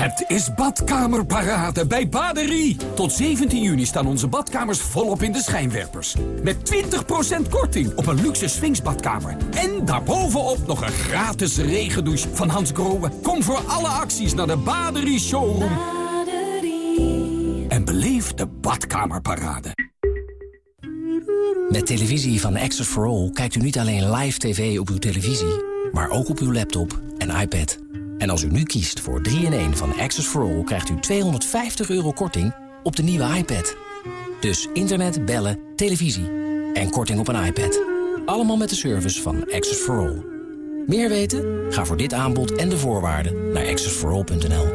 Het is badkamerparade bij Baderie. Tot 17 juni staan onze badkamers volop in de schijnwerpers. Met 20% korting op een luxe swingsbadkamer. En daarbovenop nog een gratis regendouche van Hans Grohe. Kom voor alle acties naar de Baderie Showroom. Baderie. En beleef de badkamerparade. Met televisie van Access for All kijkt u niet alleen live tv op uw televisie... maar ook op uw laptop en iPad... En als u nu kiest voor 3-in-1 van Access for All... krijgt u 250 euro korting op de nieuwe iPad. Dus internet, bellen, televisie en korting op een iPad. Allemaal met de service van Access for All. Meer weten? Ga voor dit aanbod en de voorwaarden naar accessforall.nl.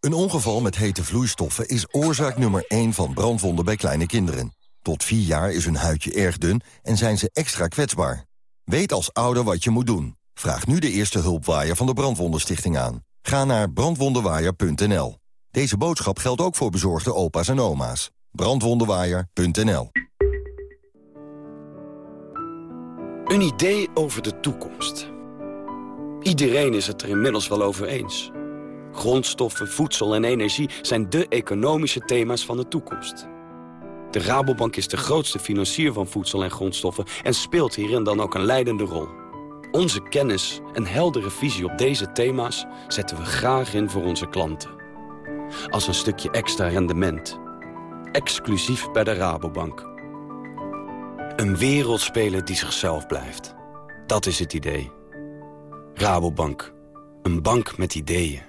Een ongeval met hete vloeistoffen is oorzaak nummer 1 van brandwonden bij kleine kinderen. Tot 4 jaar is hun huidje erg dun en zijn ze extra kwetsbaar. Weet als ouder wat je moet doen. Vraag nu de eerste hulpwaaier van de Brandwondenstichting aan. Ga naar brandwondenwaaier.nl. Deze boodschap geldt ook voor bezorgde opa's en oma's. Brandwondenwaaier.nl Een idee over de toekomst. Iedereen is het er inmiddels wel over eens. Grondstoffen, voedsel en energie zijn de economische thema's van de toekomst. De Rabobank is de grootste financier van voedsel en grondstoffen... en speelt hierin dan ook een leidende rol. Onze kennis en heldere visie op deze thema's zetten we graag in voor onze klanten. Als een stukje extra rendement. Exclusief bij de Rabobank. Een wereldspeler die zichzelf blijft. Dat is het idee. Rabobank. Een bank met ideeën.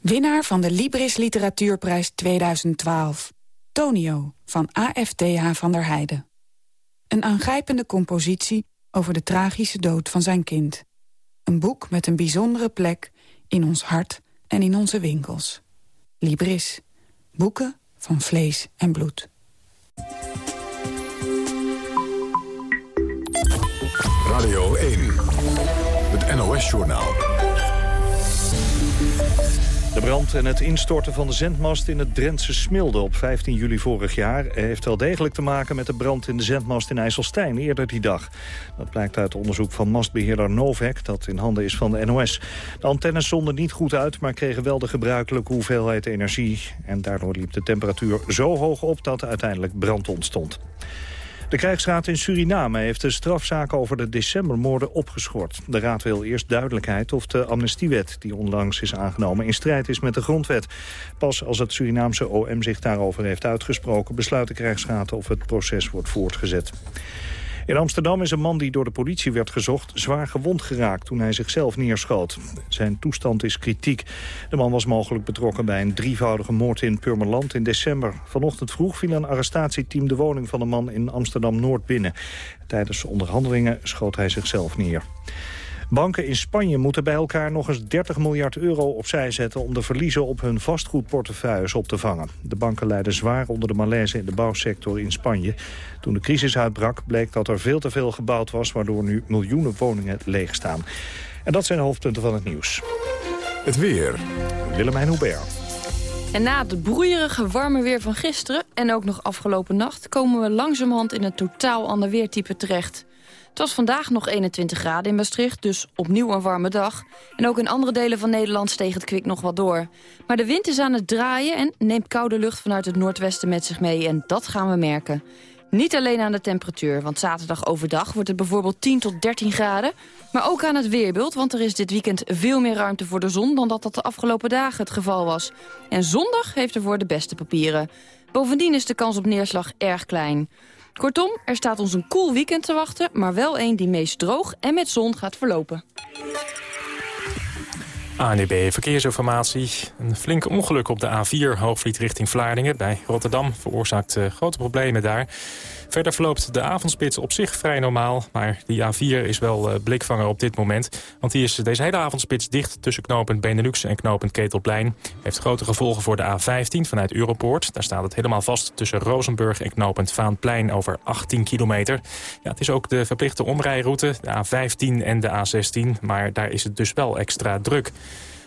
Winnaar van de Libris Literatuurprijs 2012. Tonio van AFTH van der Heijden. Een aangrijpende compositie over de tragische dood van zijn kind. Een boek met een bijzondere plek in ons hart en in onze winkels. Libris. Boeken van vlees en bloed. Radio 1. Het NOS-journaal. De brand en het instorten van de zendmast in het Drentse Smilde op 15 juli vorig jaar... heeft wel degelijk te maken met de brand in de zendmast in IJsselstein eerder die dag. Dat blijkt uit onderzoek van mastbeheerder Novek, dat in handen is van de NOS. De antennes zonden niet goed uit, maar kregen wel de gebruikelijke hoeveelheid energie. En daardoor liep de temperatuur zo hoog op dat uiteindelijk brand ontstond. De krijgsraad in Suriname heeft de strafzaak over de decembermoorden opgeschort. De raad wil eerst duidelijkheid of de amnestiewet die onlangs is aangenomen in strijd is met de grondwet. Pas als het Surinaamse OM zich daarover heeft uitgesproken besluit de krijgsraad of het proces wordt voortgezet. In Amsterdam is een man die door de politie werd gezocht... zwaar gewond geraakt toen hij zichzelf neerschoot. Zijn toestand is kritiek. De man was mogelijk betrokken bij een drievoudige moord in Purmerland in december. Vanochtend vroeg viel een arrestatieteam de woning van de man in Amsterdam-Noord binnen. Tijdens onderhandelingen schoot hij zichzelf neer. Banken in Spanje moeten bij elkaar nog eens 30 miljard euro opzij zetten... om de verliezen op hun vastgoedportefeuilles op te vangen. De banken lijden zwaar onder de malaise in de bouwsector in Spanje. Toen de crisis uitbrak bleek dat er veel te veel gebouwd was... waardoor nu miljoenen woningen leeg staan. En dat zijn de hoofdpunten van het nieuws. Het weer. Willemijn Hubert. En na het broeierige warme weer van gisteren en ook nog afgelopen nacht... komen we langzamerhand in een totaal ander weertype terecht. Het was vandaag nog 21 graden in Maastricht, dus opnieuw een warme dag. En ook in andere delen van Nederland steeg het kwik nog wat door. Maar de wind is aan het draaien en neemt koude lucht vanuit het noordwesten met zich mee. En dat gaan we merken. Niet alleen aan de temperatuur, want zaterdag overdag wordt het bijvoorbeeld 10 tot 13 graden. Maar ook aan het weerbeeld, want er is dit weekend veel meer ruimte voor de zon... dan dat dat de afgelopen dagen het geval was. En zondag heeft ervoor de beste papieren. Bovendien is de kans op neerslag erg klein. Kortom, er staat ons een cool weekend te wachten... maar wel een die meest droog en met zon gaat verlopen. ANDB Verkeersinformatie. Een flink ongeluk op de A4 Hoogvliet richting Vlaardingen bij Rotterdam veroorzaakt uh, grote problemen daar. Verder verloopt de avondspits op zich vrij normaal. Maar die A4 is wel uh, blikvanger op dit moment. Want die is deze hele avondspits dicht tussen knooppunt Benelux en knooppunt Ketelplein. Heeft grote gevolgen voor de A15 vanuit Europoort. Daar staat het helemaal vast tussen Rozenburg en knooppunt Vaanplein over 18 kilometer. Ja, het is ook de verplichte omrijroute, de A15 en de A16. Maar daar is het dus wel extra druk.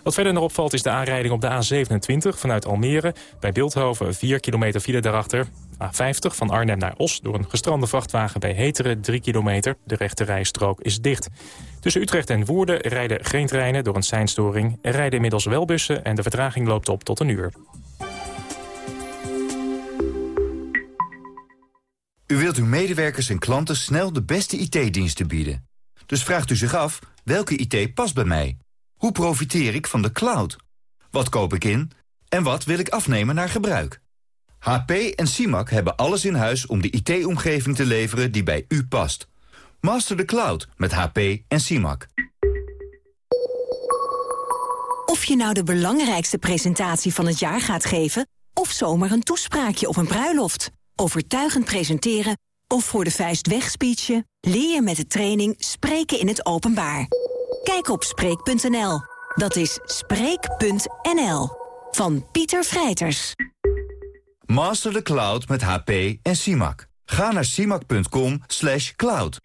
Wat verder nog opvalt is de aanrijding op de A27 vanuit Almere. Bij Beeldhoven 4 kilometer file daarachter. A50 van Arnhem naar Os door een gestrande vrachtwagen bij Heteren 3 kilometer. De rechte rijstrook is dicht. Tussen Utrecht en Woerden rijden geen treinen door een seinstoring. Er rijden inmiddels wel bussen en de vertraging loopt op tot een uur. U wilt uw medewerkers en klanten snel de beste IT-diensten bieden. Dus vraagt u zich af, welke IT past bij mij? Hoe profiteer ik van de cloud? Wat koop ik in? En wat wil ik afnemen naar gebruik? HP en CIMAC hebben alles in huis om de IT-omgeving te leveren die bij u past. Master the cloud met HP en CIMAC. Of je nou de belangrijkste presentatie van het jaar gaat geven... of zomaar een toespraakje op een bruiloft. Overtuigend presenteren of voor de vuist wegspeechen... leer je met de training Spreken in het Openbaar. Kijk op Spreek.nl. Dat is Spreek.nl. Van Pieter Vrijters. Master the cloud met HP en CIMAC. Ga naar CIMAC.com slash cloud.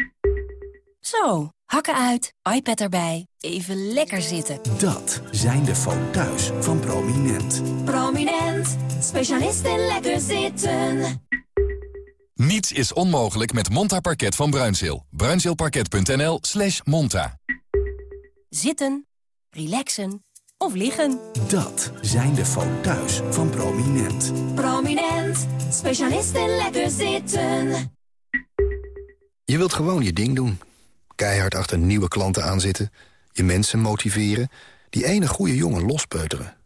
Zo, hakken uit, iPad erbij, even lekker zitten. Dat zijn de foto's van Prominent. Prominent, specialist in lekker zitten. Niets is onmogelijk met Monta Parket van Bruinzeel. Bruinzeelparket.nl slash monta. Zitten, relaxen of liggen. Dat zijn de foto's van Prominent. Prominent, specialist in lekker zitten. Je wilt gewoon je ding doen. Keihard achter nieuwe klanten aanzitten. Je mensen motiveren. Die ene goede jongen lospeuteren.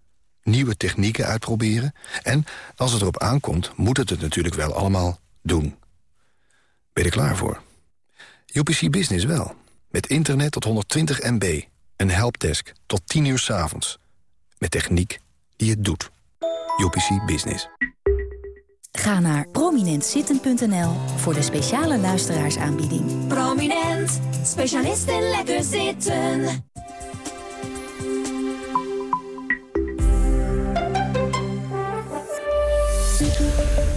Nieuwe technieken uitproberen. En als het erop aankomt, moet het het natuurlijk wel allemaal doen. Ben je er klaar voor? UPC Business wel. Met internet tot 120 MB. Een helpdesk tot 10 uur 's avonds. Met techniek die het doet. UPC Business. Ga naar prominentzitten.nl voor de speciale luisteraarsaanbieding. Prominent, specialist in lekker zitten.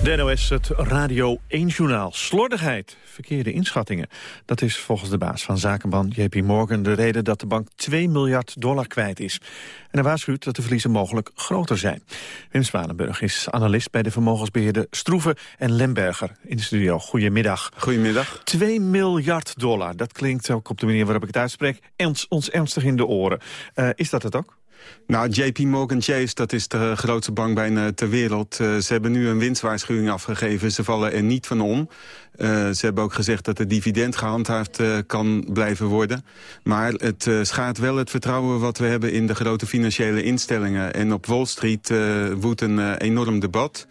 De NOS, het Radio 1-journaal. Slordigheid, verkeerde inschattingen. Dat is volgens de baas van zakenbank JP Morgan de reden dat de bank 2 miljard dollar kwijt is. En hij waarschuwt dat de verliezen mogelijk groter zijn. Wim Zwanenburg is analist bij de vermogensbeheerder Stroeven en Lemberger in de studio. Goedemiddag. Goedemiddag. 2 miljard dollar, dat klinkt ook op de manier waarop ik het uitspreek, ons ernstig in de oren. Uh, is dat het ook? Nou, JP Morgan Chase, dat is de grootste bank bijna ter wereld. Uh, ze hebben nu een winstwaarschuwing afgegeven. Ze vallen er niet van om. Uh, ze hebben ook gezegd dat het dividend gehandhaafd uh, kan blijven worden. Maar het schaadt wel het vertrouwen wat we hebben in de grote financiële instellingen. En op Wall Street woedt een enorm debat.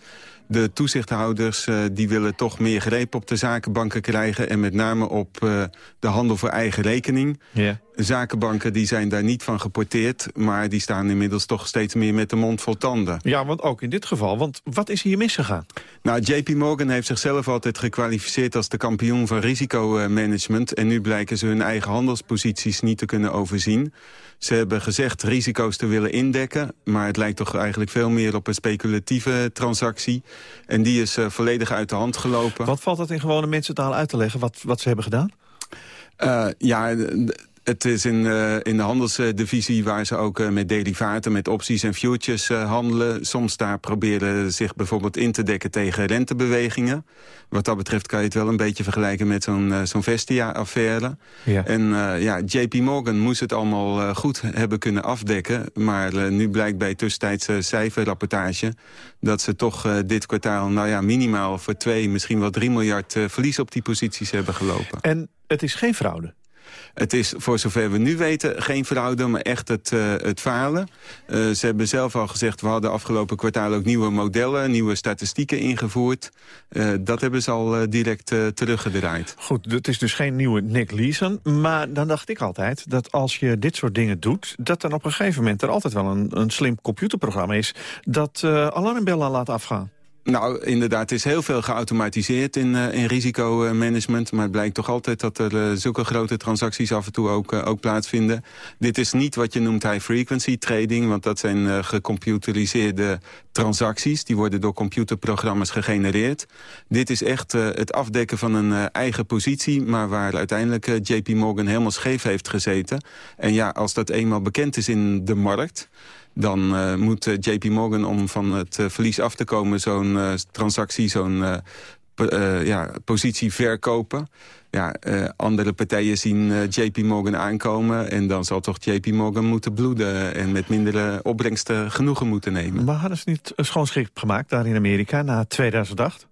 De toezichthouders uh, die willen toch meer greep op de zakenbanken krijgen... en met name op uh, de handel voor eigen rekening. Yeah. Zakenbanken die zijn daar niet van geporteerd... maar die staan inmiddels toch steeds meer met de mond vol tanden. Ja, want ook in dit geval. Want wat is hier misgegaan? Nou, JP Morgan heeft zichzelf altijd gekwalificeerd... als de kampioen van risicomanagement. En nu blijken ze hun eigen handelsposities niet te kunnen overzien. Ze hebben gezegd risico's te willen indekken... maar het lijkt toch eigenlijk veel meer op een speculatieve transactie. En die is uh, volledig uit de hand gelopen. Wat valt dat in gewone mensentaal uit te leggen, wat, wat ze hebben gedaan? Uh, ja, het is in, uh, in de handelsdivisie waar ze ook uh, met derivaten, met opties en futures uh, handelen. Soms daar proberen zich bijvoorbeeld in te dekken tegen rentebewegingen. Wat dat betreft kan je het wel een beetje vergelijken met zo'n zo'n Vestia-affaire. Ja. En ja, JP Morgan moest het allemaal goed hebben kunnen afdekken. Maar nu blijkt bij tussentijdse cijferrapportage dat ze toch dit kwartaal nou ja, minimaal voor 2, misschien wel 3 miljard verlies op die posities hebben gelopen. En het is geen fraude? Het is voor zover we nu weten geen fraude, maar echt het, uh, het falen. Uh, ze hebben zelf al gezegd, we hadden afgelopen kwartaal ook nieuwe modellen, nieuwe statistieken ingevoerd. Uh, dat hebben ze al direct teruggedraaid. Goed, het is dus geen nieuwe Nick Leeson. Maar dan dacht ik altijd dat als je dit soort dingen doet... dat dan op een gegeven moment er altijd wel een, een slim computerprogramma is... dat alarmbellen laat afgaan. Nou, inderdaad, het is heel veel geautomatiseerd in, uh, in risicomanagement. Maar het blijkt toch altijd dat er uh, zulke grote transacties af en toe ook, uh, ook plaatsvinden. Dit is niet wat je noemt high-frequency trading. Want dat zijn gecomputeriseerde transacties. Die worden door computerprogramma's gegenereerd. Dit is echt het afdekken van een eigen positie. Maar waar uiteindelijk JP Morgan helemaal scheef heeft gezeten. En ja, als dat eenmaal bekend is in de markt dan uh, moet uh, JP Morgan om van het uh, verlies af te komen... zo'n transactie, zo'n ja, positie verkopen. Ja, andere partijen zien JP Morgan aankomen... en dan zal toch JP Morgan moeten bloeden... en met mindere opbrengsten genoegen moeten nemen. Maar hadden ze niet schoon schip gemaakt daar in Amerika na 2008?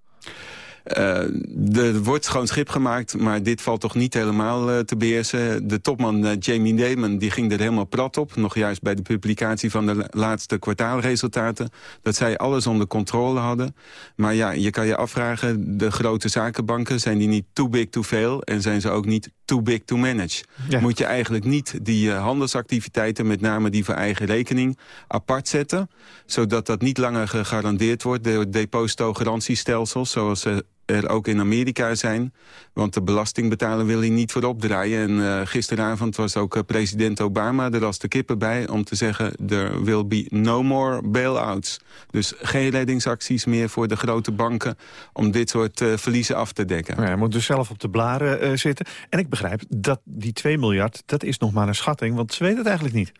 Uh, er wordt schoon schip gemaakt, maar dit valt toch niet helemaal uh, te beheersen. De topman uh, Jamie Dimon die ging er helemaal prat op. Nog juist bij de publicatie van de laatste kwartaalresultaten. Dat zij alles onder controle hadden. Maar ja, je kan je afvragen, de grote zakenbanken... zijn die niet too big to fail en zijn ze ook niet too big to manage? Ja. Moet je eigenlijk niet die handelsactiviteiten... met name die voor eigen rekening, apart zetten... zodat dat niet langer gegarandeerd wordt door depositogarantiestelsels... zoals er ook in Amerika zijn. Want de belastingbetaler wil hij niet voor opdraaien. En uh, gisteravond was ook uh, president Obama er als de kippen bij... om te zeggen, there will be no more bailouts. Dus geen reddingsacties meer voor de grote banken... om dit soort uh, verliezen af te dekken. Ja, hij moet dus zelf op de blaren zitten. En ik begrijp dat die 2 miljard, dat is nog maar een schatting... want ze weten het eigenlijk niet.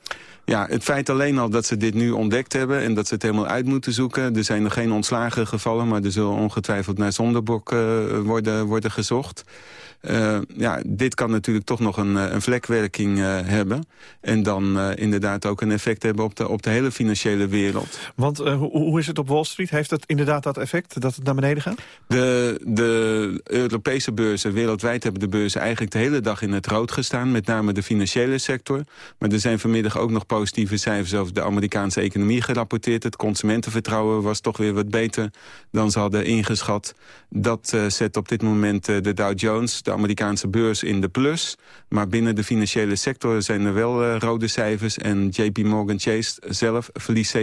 Ja, het feit alleen al dat ze dit nu ontdekt hebben... en dat ze het helemaal uit moeten zoeken. Er zijn nog geen ontslagen gevallen, maar er zullen ongetwijfeld naar zondebord blok worden, worden gezocht. Uh, ja, dit kan natuurlijk toch nog een, een vlekwerking uh, hebben. En dan uh, inderdaad ook een effect hebben op de, op de hele financiële wereld. Want hoe, hoe, is het op Wall Street? Heeft het inderdaad dat effect, dat het naar beneden gaat? De, de Europese beurzen, wereldwijd hebben de beurzen eigenlijk de hele dag in het rood gestaan. Met name de financiële sector. Maar er zijn vanmiddag ook nog positieve cijfers over de Amerikaanse economie gerapporteerd. Het consumentenvertrouwen was toch weer wat beter dan ze hadden ingeschat. Dat zet op dit moment de Dow Jones, de Amerikaanse beurs in de plus. Maar binnen de financiële sector zijn er wel uh, rode cijfers. En JP Morgan Chase zelf verliest 7,5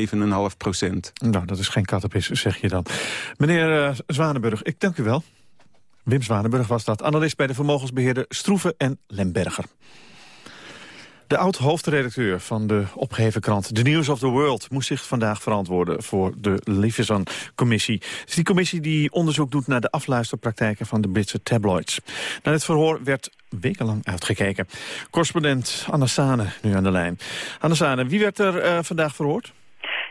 procent. Nou, dat is geen kattenpis, zeg je dan. Meneer uh, Zwanenburg, ik dank u wel. Wim Zwanenburg was dat, analist bij de vermogensbeheerder Stroeven en Lemberger. De oud-hoofdredacteur van de opgeheven krant The News of the World... moest zich vandaag verantwoorden voor de Leveson-commissie. Het is die commissie die onderzoek doet naar de afluisterpraktijken... van de Britse tabloids. Naar het verhoor werd wekenlang uitgekeken. Correspondent Anna Sane nu aan de lijn. Anna Sane, wie werd er uh, vandaag verhoord?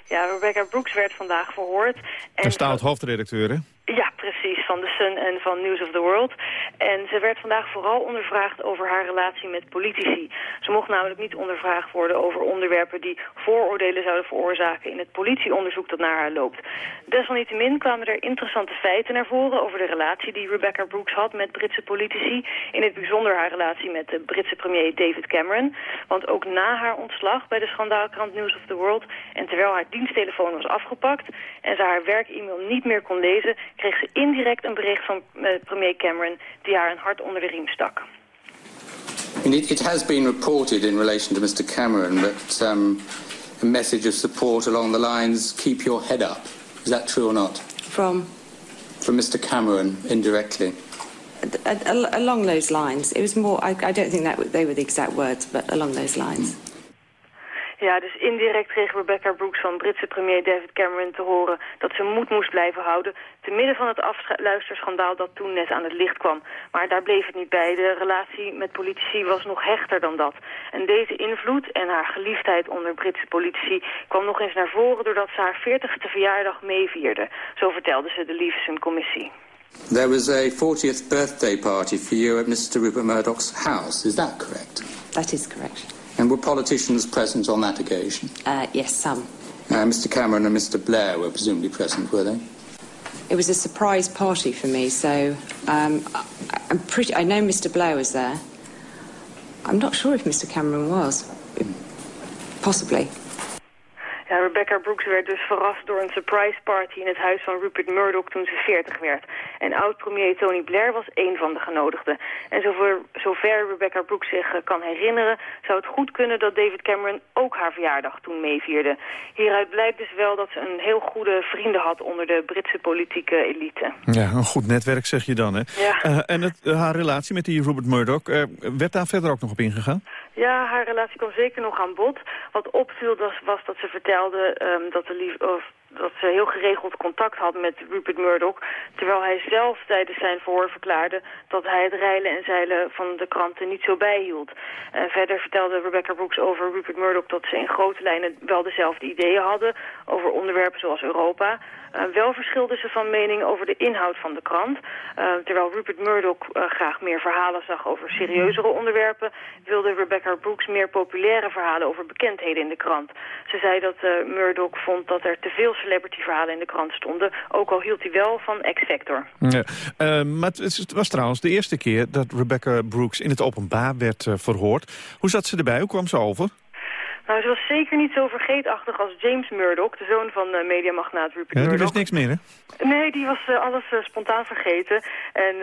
Ja, Rebecca Brooks werd vandaag verhoord. En dat is de oud-hoofdredacteur, hè? Ja, precies, van The En van News of the World. En ze werd vandaag vooral ondervraagd over haar relatie met politici. Ze mocht namelijk niet ondervraagd worden over onderwerpen die vooroordelen zouden veroorzaken in het politieonderzoek dat naar haar loopt. Desalniettemin kwamen er interessante feiten naar voren over de relatie die Rebecca Brooks had met Britse politici. In het bijzonder haar relatie met de Britse premier David Cameron. Want ook na haar ontslag bij de schandaalkrant News of the World en terwijl haar diensttelefoon was afgepakt en ze haar werk-e-mail niet meer kon lezen, kreeg ze indirect een bericht van uh, premier Cameron die haar een hart onder de riem stak. It, it has been reported in relation to Mr Cameron that um, a message of support along the lines keep your head up. Is that true or not? From? From Mr Cameron, indirectly. along those lines. It was more, I, I don't think that they were the exact words, but along those lines. Mm. Ja, dus indirect kreeg Rebecca Brooks van Britse premier David Cameron te horen dat ze moed moest blijven houden te midden van het afluisterschandaal dat toen net aan het licht kwam. Maar daar bleef het niet bij. De relatie met politici was nog hechter dan dat. En deze invloed en haar geliefdheid onder Britse politici kwam nog eens naar voren doordat ze haar 40ste verjaardag meevierde. Zo vertelde ze de Leveson-commissie. There was a 40th birthday party for you at Mr. Rupert Murdoch's house. Is that correct? That is correct. And were politicians present on that occasion? Uh, yes, some. Uh, Mr Cameron and Mr Blair were presumably present, were they? It was a surprise party for me, so um, I'm pretty. I know Mr Blair was there. I'm not sure if Mr Cameron was. Possibly. Ja, Rebecca Brooks werd dus verrast door een surprise party in het huis van Rupert Murdoch toen ze 40 werd. En oud-premier Tony Blair was één van de genodigden. En zover, zover Rebecca Brooks zich eh, kan herinneren, zou het goed kunnen dat David Cameron ook haar verjaardag toen meevierde. Hieruit blijkt dus wel dat ze een heel goede vrienden had onder de Britse politieke elite. Ja, een goed netwerk zeg je dan, hè? Ja. Uh, en het, haar relatie met die Rupert Murdoch, uh, werd daar verder ook nog op ingegaan? Ja, haar relatie kwam zeker nog aan bod. Wat opviel was, was dat ze vertelde um, dat, de lief, of, dat ze heel geregeld contact had met Rupert Murdoch. Terwijl hij zelf tijdens zijn verhoor verklaarde dat hij het reilen en zeilen van de kranten niet zo bijhield. Uh, verder vertelde Rebecca Brooks over Rupert Murdoch dat ze in grote lijnen wel dezelfde ideeën hadden over onderwerpen zoals Europa. Uh, wel verschilden ze van mening over de inhoud van de krant. Uh, terwijl Rupert Murdoch uh, graag meer verhalen zag over serieuzere onderwerpen... wilde Rebecca Brooks meer populaire verhalen over bekendheden in de krant. Ze zei dat Murdoch vond dat er te veel celebrity-verhalen in de krant stonden... ook al hield hij wel van X-Factor. Ja, maar het was trouwens de eerste keer dat Rebecca Brooks in het openbaar werd verhoord. Hoe zat ze erbij? Hoe kwam ze over? Nou, ze was zeker niet zo vergeetachtig als James Murdoch, de zoon van uh, mediamagnaat Rupert ja, Murdoch. die wist niks meer, hè? Nee, die was uh, alles uh, spontaan vergeten. En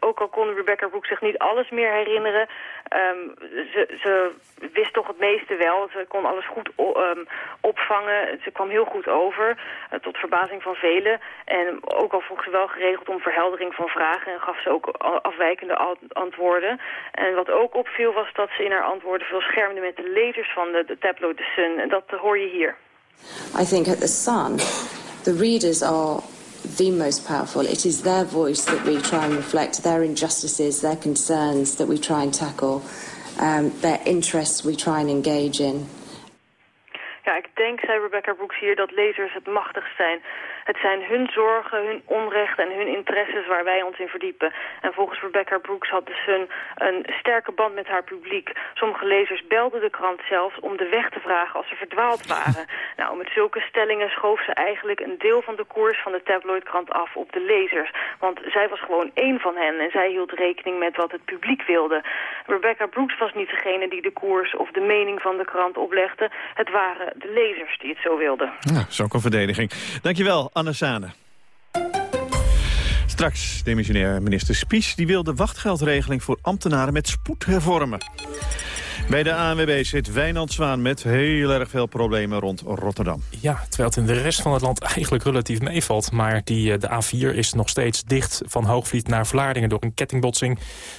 ook al kon Rebecca Brooks zich niet alles meer herinneren, um, ze, ze, wist toch het meeste wel. Ze kon alles goed um, opvangen. Ze kwam heel goed over, tot verbazing van velen. En ook al vroeg ze wel geregeld om verheldering van vragen en gaf ze ook afwijkende antwoorden. En wat ook opviel was dat ze in haar antwoorden veel schermde met de lezers van de, de tabloid The Sun. En dat hoor je hier. I think at The Sun, the readers are the most powerful. It is their voice that we try and reflect, their injustices, their concerns that we try and tackle, um, their interests we try and engage in. Ja, ik denk, zei Rebecca Brooks hier, dat lezers het machtigst zijn. Het zijn hun zorgen, hun onrecht en hun interesses waar wij ons in verdiepen. En volgens Rebecca Brooks had de Sun een sterke band met haar publiek. Sommige lezers belden de krant zelfs om de weg te vragen als ze verdwaald waren. [laughs] nou, met zulke stellingen schoof ze eigenlijk een deel van de koers van de tabloidkrant af op de lezers. Want zij was gewoon één van hen en zij hield rekening met wat het publiek wilde. Rebecca Brooks was niet degene die de koers of de mening van de krant oplegde. Het waren de lezers die het zo wilden. Nou, zo'n een verdediging. Dankjewel, Anne. Straks, demissionair minister Spies... die wil de wachtgeldregeling voor ambtenaren met spoed hervormen. Bij de ANWB zit Wijnand Zwaan met heel erg veel problemen rond Rotterdam. Ja, terwijl het in de rest van het land eigenlijk relatief meevalt. Maar die, eh, de A4 is nog steeds dicht van Hoogvliet naar Vlaardingen door een kettingbotsing.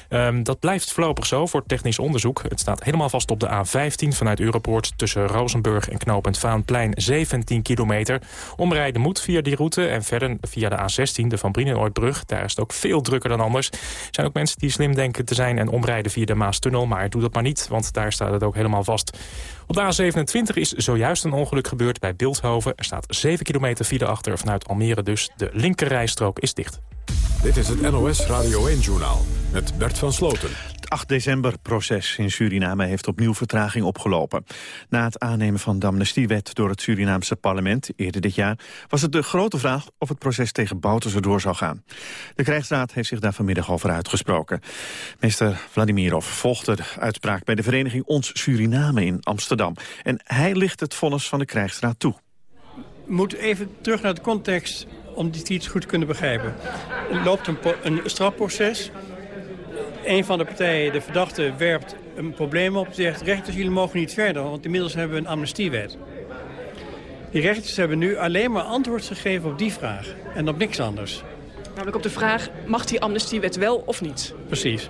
Um, dat blijft voorlopig zo voor technisch onderzoek. Het staat helemaal vast op de A15 vanuit Europoort tussen Rozenburg en knooppunt Vaanplein 17 kilometer. Omrijden moet via die route en verder via de A16, de Van Brienenoordbrug. Daar is het ook veel drukker dan anders. Er zijn ook mensen die slim denken te zijn en omrijden via de Maastunnel. Maar doe dat maar niet, want daar staat het ook helemaal vast. Op de A27 is zojuist een ongeluk gebeurd bij Beeldhoven. Er staat 7 kilometer file achter vanuit Almere dus. De linkerrijstrook is dicht. Dit is het NOS Radio 1-journaal met Bert van Sloten. Het 8 december-proces in Suriname heeft opnieuw vertraging opgelopen. Na het aannemen van de amnestiewet door het Surinaamse parlement eerder dit jaar... was het de grote vraag of het proces tegen Bouterse door zou gaan. De krijgsraad heeft zich daar vanmiddag over uitgesproken. Meester Vladimirov volgde de uitspraak bij de vereniging Ons Suriname in Amsterdam. En hij ligt het vonnis van de krijgsraad toe. Moet even terug naar de context om dit iets goed kunnen begrijpen. Er loopt een, een strafproces. Een van de partijen, de verdachte, werpt een probleem op. Zegt, rechters, jullie mogen niet verder, want inmiddels hebben we een amnestiewet. Die rechters hebben nu alleen maar antwoord gegeven op die vraag. En op niks anders. Namelijk op de vraag, mag die amnestiewet wel of niet? Precies.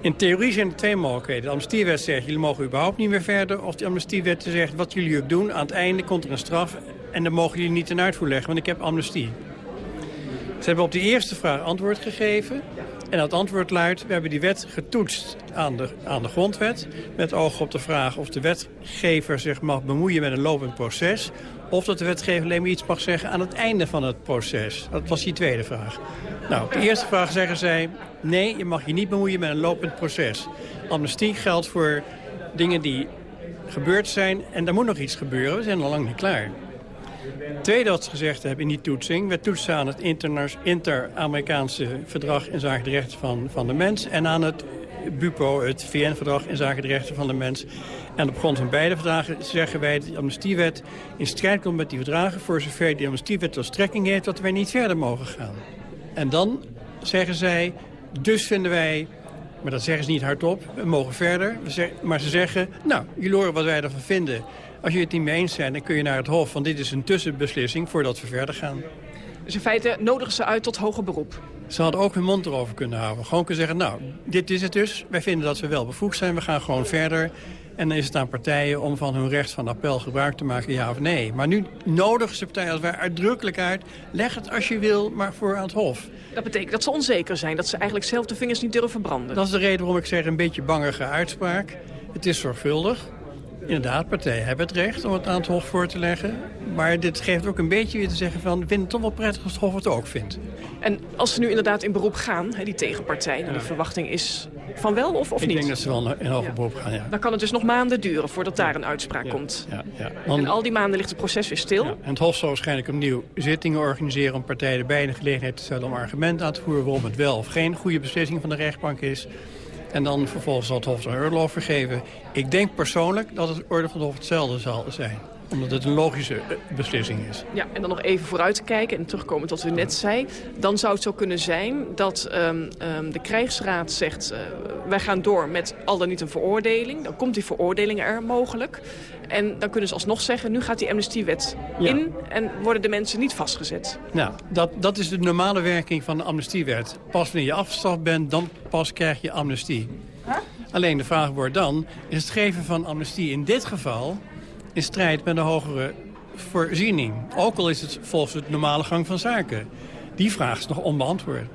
In theorie zijn er twee mogelijkheden. De amnestiewet zegt, jullie mogen überhaupt niet meer verder. Of de amnestiewet zegt, wat jullie ook doen, aan het einde komt er een straf... en dan mogen jullie niet ten uitvoer leggen, want ik heb amnestie. Ze hebben op die eerste vraag antwoord gegeven. En dat antwoord luidt, we hebben die wet getoetst aan de, aan de grondwet... met oog op de vraag of de wetgever zich mag bemoeien met een lopend proces... of dat de wetgever alleen maar iets mag zeggen aan het einde van het proces. Dat was die tweede vraag. Nou, op de eerste vraag zeggen zij... nee, je mag je niet bemoeien met een lopend proces. Amnestie geldt voor dingen die gebeurd zijn en daar moet nog iets gebeuren. We zijn al lang niet klaar. Tweede wat ze gezegd hebben in die toetsing... we toetsen aan het inter-Amerikaanse verdrag in zaken de rechten van, van de mens... en aan het BUPO, het VN-verdrag in zaken de rechten van de mens. En op grond van beide verdragen zeggen wij dat de amnestiewet in strijd komt met die verdragen... voor zover die amnestiewet tot strekking heeft dat wij niet verder mogen gaan. En dan zeggen zij, dus vinden wij maar dat zeggen ze niet hardop. We mogen verder. Maar ze zeggen, nou, jullie horen wat wij ervan vinden. Als je het niet mee eens bent, dan kun je naar het Hof. Want dit is een tussenbeslissing voordat we verder gaan. Dus in feite nodigen ze uit tot hoger beroep? Ze hadden ook hun mond erover kunnen houden. Gewoon kunnen zeggen, nou, dit is het dus. Wij vinden dat we wel bevoegd zijn. We gaan gewoon verder. En dan is het aan partijen om van hun recht van appel gebruik te maken, ja of nee. Maar nu nodigen ze partijen als wij uitdrukkelijk uit... leg het als je wil, maar voor aan het Hof. Dat betekent dat ze onzeker zijn, dat ze eigenlijk zelf de vingers niet durven branden. Dat is de reden waarom ik zeg een beetje bangige uitspraak. Het is zorgvuldig. Inderdaad, partijen hebben het recht om het aan het Hof voor te leggen. Maar dit geeft ook een beetje weer te zeggen van... we vinden het toch wel prettig als het Hof het ook vindt. En als ze nu inderdaad in beroep gaan, die tegenpartij... Nou, de verwachting is van wel of, of niet? Ik denk dat ze wel in hoger beroep gaan, ja. Dan kan het dus nog maanden duren voordat daar een uitspraak komt. Ja, ja. En al die maanden ligt het proces weer stil. En het Hof zal waarschijnlijk opnieuw zittingen organiseren... om partijen erbij de gelegenheid te stellen om argumenten aan te voeren... waarom het wel of geen goede beslissing van de rechtbank is... En dan vervolgens zal het Hof een oordeel vergeven. Ik denk persoonlijk dat het orde van het Hof hetzelfde zal zijn omdat het een logische eh, beslissing is. Ja, en dan nog even vooruit te kijken en terugkomen tot wat u net zei. Dan zou het zo kunnen zijn dat um, um, de krijgsraad zegt... Uh, wij gaan door met al dan niet een veroordeling. Dan komt die veroordeling er mogelijk. En dan kunnen ze alsnog zeggen, nu gaat die amnestiewet ja. in... en worden de mensen niet vastgezet. Nou, dat, dat is de normale werking van de amnestiewet. Pas wanneer je afgestraft bent, dan pas krijg je amnestie. Huh? Alleen de vraag wordt dan, is het geven van amnestie in dit geval in strijd met een hogere voorziening. Ook al is het volgens de normale gang van zaken. Die vraag is nog onbeantwoord.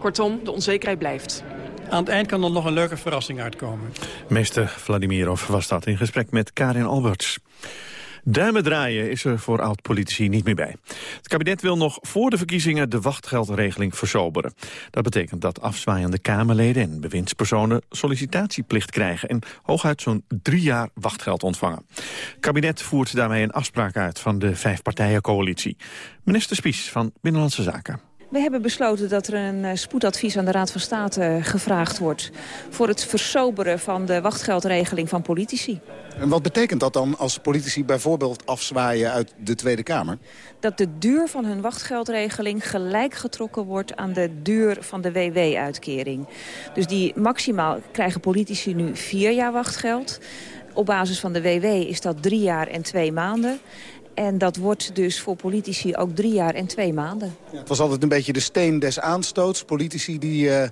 Kortom, de onzekerheid blijft. Aan het eind kan er nog een leuke verrassing uitkomen. Meester Vladimirov was dat in gesprek met Karin Alberts. Duimen draaien is er voor oud-politici niet meer bij. Het kabinet wil nog voor de verkiezingen de wachtgeldregeling versoberen. Dat betekent dat afzwaaiende Kamerleden en bewindspersonen sollicitatieplicht krijgen... en hooguit zo'n drie jaar wachtgeld ontvangen. Het kabinet voert daarmee een afspraak uit van de vijfpartijencoalitie. Minister Spies van Binnenlandse Zaken. We hebben besloten dat er een eh, spoedadvies aan de Raad van State eh, gevraagd wordt... voor het versoberen van de wachtgeldregeling van politici. En wat betekent dat dan als politici bijvoorbeeld afzwaaien uit de Tweede Kamer? Dat de duur van hun wachtgeldregeling gelijk getrokken wordt aan de duur van de WW-uitkering. Dus die maximaal krijgen politici nu vier jaar wachtgeld. Op basis van de WW is dat drie jaar en twee maanden. En dat wordt dus voor politici ook drie jaar en twee maanden. Ja, het was altijd een beetje de steen des aanstoots. Politici die uh,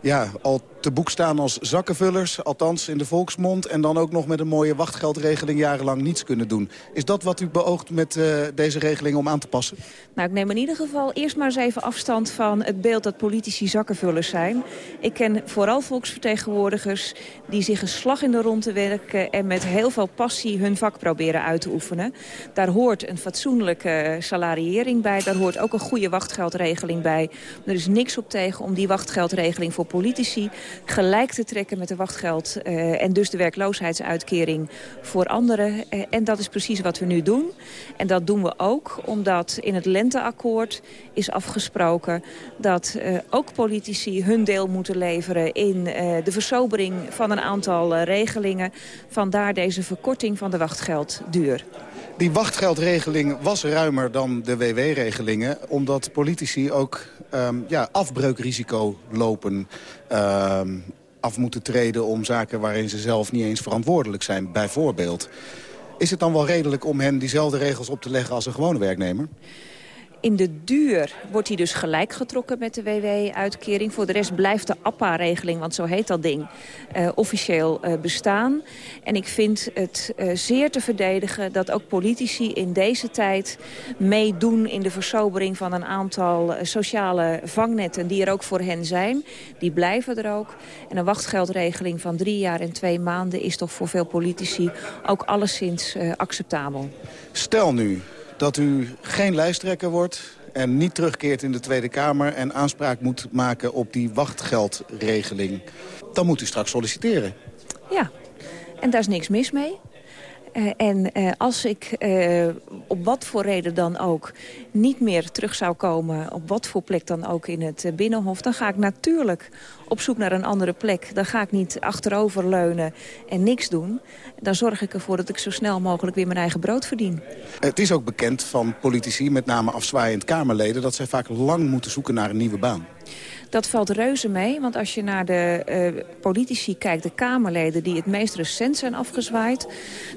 ja, al te boek staan als zakkenvullers, althans in de volksmond... en dan ook nog met een mooie wachtgeldregeling jarenlang niets kunnen doen. Is dat wat u beoogt met uh, deze regeling om aan te passen? Nou, ik neem in ieder geval eerst maar eens even afstand van het beeld dat politici zakkenvullers zijn. Ik ken vooral volksvertegenwoordigers die zich een slag in de ronde werken... en met heel veel passie hun vak proberen uit te oefenen. Daar hoort een fatsoenlijke salariering bij, daar hoort ook een goede wachtgeldregeling bij. Er is niks op tegen om die wachtgeldregeling voor politici gelijk te trekken met de wachtgeld... Uh, en dus de werkloosheidsuitkering voor anderen. Uh, en dat is precies wat we nu doen. En dat doen we ook omdat in het lenteakkoord is afgesproken... dat uh, ook politici hun deel moeten leveren in de versobering van een aantal regelingen. Vandaar deze verkorting van de wachtgeldduur. Die wachtgeldregeling was ruimer dan de WW-regelingen... omdat politici ook um, ja, afbreukrisico lopen... Um, af moeten treden om zaken waarin ze zelf niet eens verantwoordelijk zijn, bijvoorbeeld. Is het dan wel redelijk om hen diezelfde regels op te leggen als een gewone werknemer? In de duur wordt hij dus gelijk getrokken met de WW-uitkering. Voor de rest blijft de APPA-regeling, want zo heet dat ding, uh, officieel uh, bestaan. En ik vind het uh, zeer te verdedigen dat ook politici in deze tijd meedoen in de versobering van een aantal sociale vangnetten die er ook voor hen zijn. Die blijven er ook. En een wachtgeldregeling van drie jaar en twee maanden is toch voor veel politici ook alleszins acceptabel. Stel nu dat u geen lijsttrekker wordt en niet terugkeert in de Tweede Kamer... en aanspraak moet maken op die wachtgeldregeling. Dan moet u straks solliciteren. Ja, en daar is niks mis mee. Uh, en uh, als ik uh, op wat voor reden dan ook niet meer terug zou komen... op wat voor plek dan ook in het Binnenhof... dan ga ik natuurlijk op zoek naar een andere plek. Dan ga ik niet achteroverleunen en niks doen. Dan zorg ik ervoor dat ik zo snel mogelijk weer mijn eigen brood verdien. Het is ook bekend van politici, met name afzwaaiend Kamerleden... dat zij vaak lang moeten zoeken naar een nieuwe baan. Dat valt reuze mee, want als je naar de uh, politici kijkt, de Kamerleden... die het meest recent zijn afgezwaaid...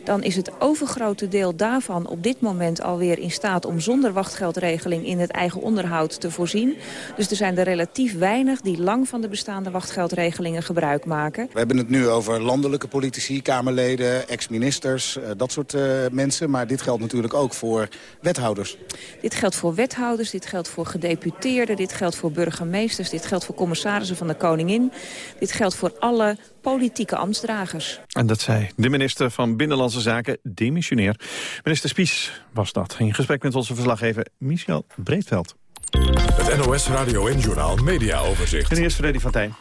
dan is het overgrote deel daarvan op dit moment alweer in staat... om zonder wachtgeldregeling in het eigen onderhoud te voorzien. Dus er zijn er relatief weinig die lang van de bestaande wachtgeldregelingen gebruik maken. We hebben het nu over landelijke politici, Kamerleden, ex-ministers... Uh, dat soort uh, mensen, maar dit geldt natuurlijk ook voor wethouders. Dit geldt voor wethouders, dit geldt voor gedeputeerden... dit geldt voor burgemeesters, dit geldt voor commissarissen van de Koningin. Dit geldt voor alle politieke ambtsdragers. En dat zei de minister van Binnenlandse Zaken, demissionair. Minister Spies was dat, in gesprek met onze verslaggever Michel Breedveld. Het NOS Radio en Journal Media Overzicht. En eerst Freddy van Tijn.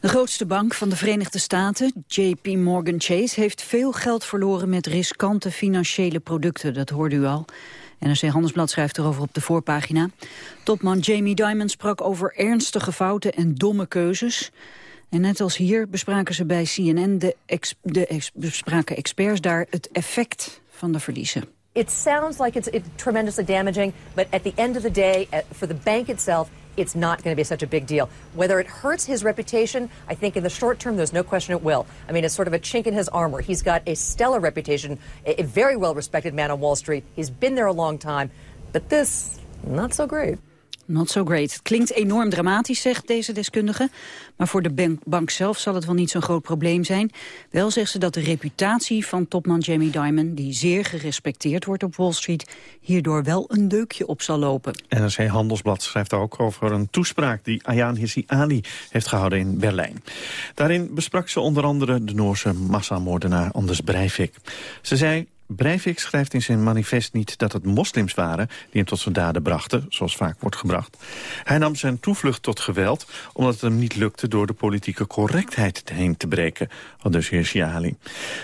De grootste bank van de Verenigde Staten, JP Morgan Chase... heeft veel geld verloren met riskante financiële producten, dat hoorde u al. NRC Handelsblad schrijft erover op de voorpagina. Topman Jamie Dimon sprak over ernstige fouten en domme keuzes. En net als hier bespraken ze bij CNN, de, de bespraken experts daar het effect van de verliezen. It sounds like it's, tremendously damaging, but at the end of the day, uh, for the bank itself, it's not going to be such a big deal. Whether it hurts his reputation, I think in the short term, there's no question it will. I mean, it's sort of a chink in his armor. He's got a stellar reputation, a, very well respected man on Wall Street. He's been there a long time. But this, not so great. Not so great. Het klinkt enorm dramatisch, zegt deze deskundige. Maar voor de bank, zelf zal het wel niet zo'n groot probleem zijn. Wel zegt ze dat de reputatie van topman Jamie Dimon... die zeer gerespecteerd wordt op Wall Street... hierdoor wel een deukje op zal lopen. NRC Handelsblad schrijft ook over een toespraak... die Ayaan Hirsi Ali heeft gehouden in Berlijn. Daarin besprak ze onder andere de Noorse massamoordenaar Anders Breivik. Ze zei Breivik schrijft in zijn manifest niet dat het moslims waren... die hem tot zijn daden brachten, zoals vaak wordt gebracht. Hij nam zijn toevlucht tot geweld... omdat het hem niet lukte door de politieke correctheid heen te breken. Al dus heer Ali.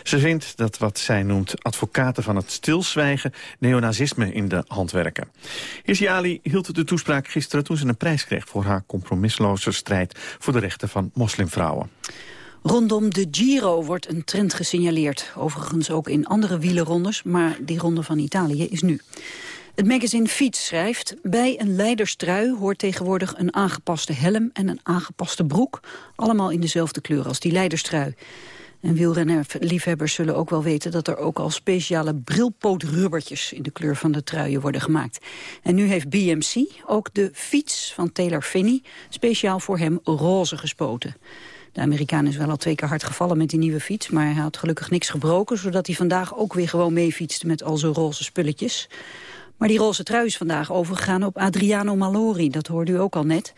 Ze vindt dat wat zij noemt advocaten van het stilzwijgen... neonazisme in de hand werken. Heer Ali hield de toespraak gisteren toen ze een prijs kreeg... voor haar compromisloze strijd voor de rechten van moslimvrouwen. Rondom de Giro wordt een trend gesignaleerd. Overigens ook in andere wielerrondes, maar die ronde van Italië is nu. Het magazine Fiets schrijft... bij een leiderstrui hoort tegenwoordig een aangepaste helm en een aangepaste broek. Allemaal in dezelfde kleur als die leiderstrui. En wielrennerliefhebbers zullen ook wel weten dat er ook al speciale brilpootrubbertjes in de kleur van de truien worden gemaakt. En nu heeft BMC ook de fiets van Taylor Finney speciaal voor hem roze gespoten. De Amerikaan is wel al twee keer hard gevallen met die nieuwe fiets... maar hij had gelukkig niks gebroken... zodat hij vandaag ook weer gewoon meefietste met al zijn roze spulletjes. Maar die roze trui is vandaag overgegaan op Adriano Malori. Dat hoorde u ook al net.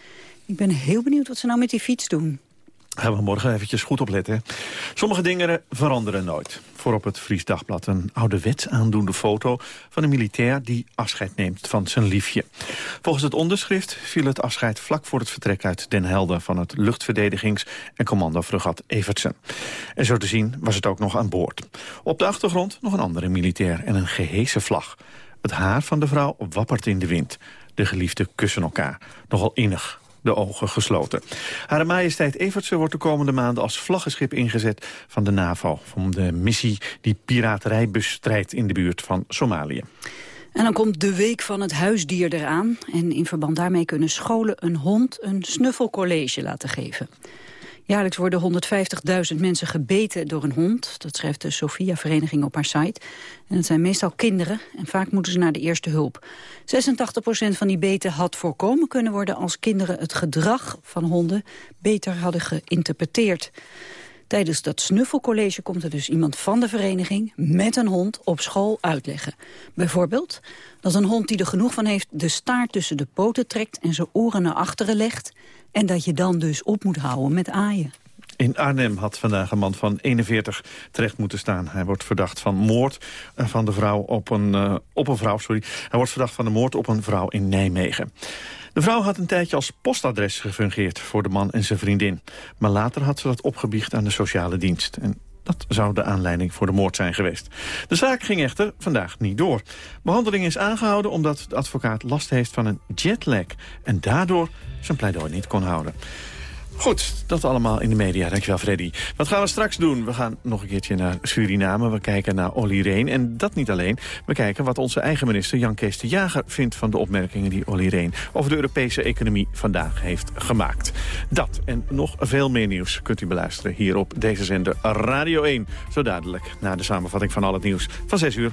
Ik ben heel benieuwd wat ze nou met die fiets doen. Gaan we morgen eventjes goed opletten. Sommige dingen veranderen nooit. Voorop het Fries Dagblad een ouderwets aandoende foto... van een militair die afscheid neemt van zijn liefje. Volgens het onderschrift viel het afscheid vlak voor het vertrek uit Den Helder... van het luchtverdedigings- en commandofregat Evertsen. En zo te zien was het ook nog aan boord. Op de achtergrond nog een andere militair en een gehese vlag. Het haar van de vrouw wappert in de wind. De geliefden kussen elkaar. Nogal innig de ogen gesloten. Hare majesteit Evertsen wordt de komende maanden als vlaggenschip ingezet van de NAVO... om de missie die piraterij bestrijdt in de buurt van Somalië. En dan komt de week van het huisdier eraan. En in verband daarmee kunnen scholen een hond een snuffelcollege laten geven. Jaarlijks worden 150.000 mensen gebeten door een hond. Dat schrijft de Sophia-vereniging op haar site. En het zijn meestal kinderen en vaak moeten ze naar de eerste hulp. 86% van die beten had voorkomen kunnen worden... als kinderen het gedrag van honden beter hadden geïnterpreteerd. Tijdens dat snuffelcollege komt er dus iemand van de vereniging... met een hond op school uitleggen. Bijvoorbeeld dat een hond die er genoeg van heeft... de staart tussen de poten trekt en zijn oren naar achteren legt... en dat je dan dus op moet houden met aaien. In Arnhem had vandaag een man van 41 terecht moeten staan. Hij wordt verdacht van moord eh, van de vrouw op een, uh, op een vrouw. Sorry. Hij wordt verdacht van de moord op een vrouw in Nijmegen. De vrouw had een tijdje als postadres gefungeerd voor de man en zijn vriendin. Maar later had ze dat opgebiecht aan de sociale dienst. En dat zou de aanleiding voor de moord zijn geweest. De zaak ging echter vandaag niet door. Behandeling is aangehouden omdat de advocaat last heeft van een jetlag... en daardoor zijn pleidooi niet kon houden. Goed, dat allemaal in de media. Dankjewel, Freddy. Wat gaan we straks doen? We gaan nog een keertje naar Suriname. We kijken naar Olly Reen. En dat niet alleen. We kijken wat onze eigen minister Jan Kees de Jager vindt... van de opmerkingen die Olly Reen over de Europese economie vandaag heeft gemaakt. Dat en nog veel meer nieuws kunt u beluisteren hier op deze zender Radio 1. Zo dadelijk na de samenvatting van al het nieuws van 6 uur.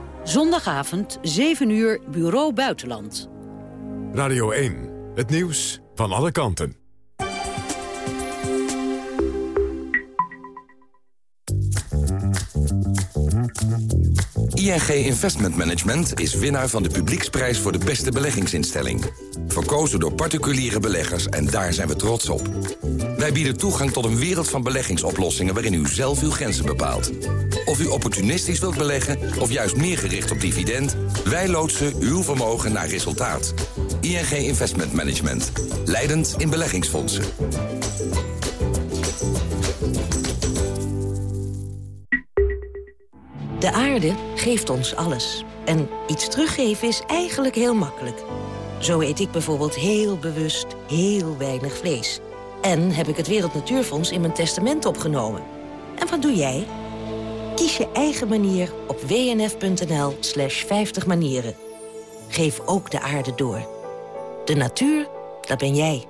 Zondagavond, 7 uur, Bureau Buitenland. Radio 1, het nieuws van alle kanten. ING Investment Management is winnaar van de publieksprijs voor de beste beleggingsinstelling. Verkozen door particuliere beleggers en daar zijn we trots op. Wij bieden toegang tot een wereld van beleggingsoplossingen waarin u zelf uw grenzen bepaalt. Of u opportunistisch wilt beleggen of juist meer gericht op dividend, wij loodsen uw vermogen naar resultaat. ING Investment Management. Leidend in beleggingsfondsen. De aarde geeft ons alles. En iets teruggeven is eigenlijk heel makkelijk. Zo eet ik bijvoorbeeld heel bewust heel weinig vlees. En heb ik het Wereld Natuurfonds in mijn testament opgenomen. En wat doe jij? Kies je eigen manier op wnf.nl slash 50 manieren. Geef ook de aarde door. De natuur, dat ben jij.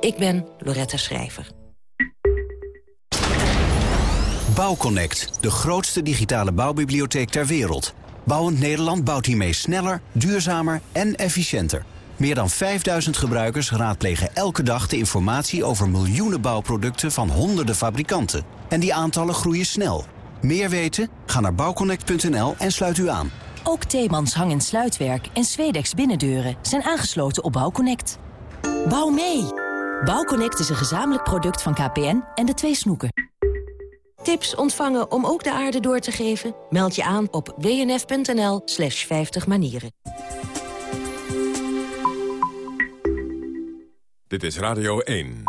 Ik ben Loretta Schrijver. Bouwconnect, de grootste digitale bouwbibliotheek ter wereld. Bouwend Nederland bouwt hiermee sneller, duurzamer en efficiënter. Meer dan 5000 gebruikers raadplegen elke dag de informatie over miljoenen bouwproducten van honderden fabrikanten. En die aantallen groeien snel. Meer weten? Ga naar bouwconnect.nl en sluit u aan. Ook Theemans hang- en sluitwerk en Zwedex binnendeuren zijn aangesloten op Bouwconnect. Bouw mee! Bouwconnect is een gezamenlijk product van KPN en de twee snoeken. Tips ontvangen om ook de aarde door te geven? Meld je aan op wnf.nl slash 50 manieren. Dit is Radio 1.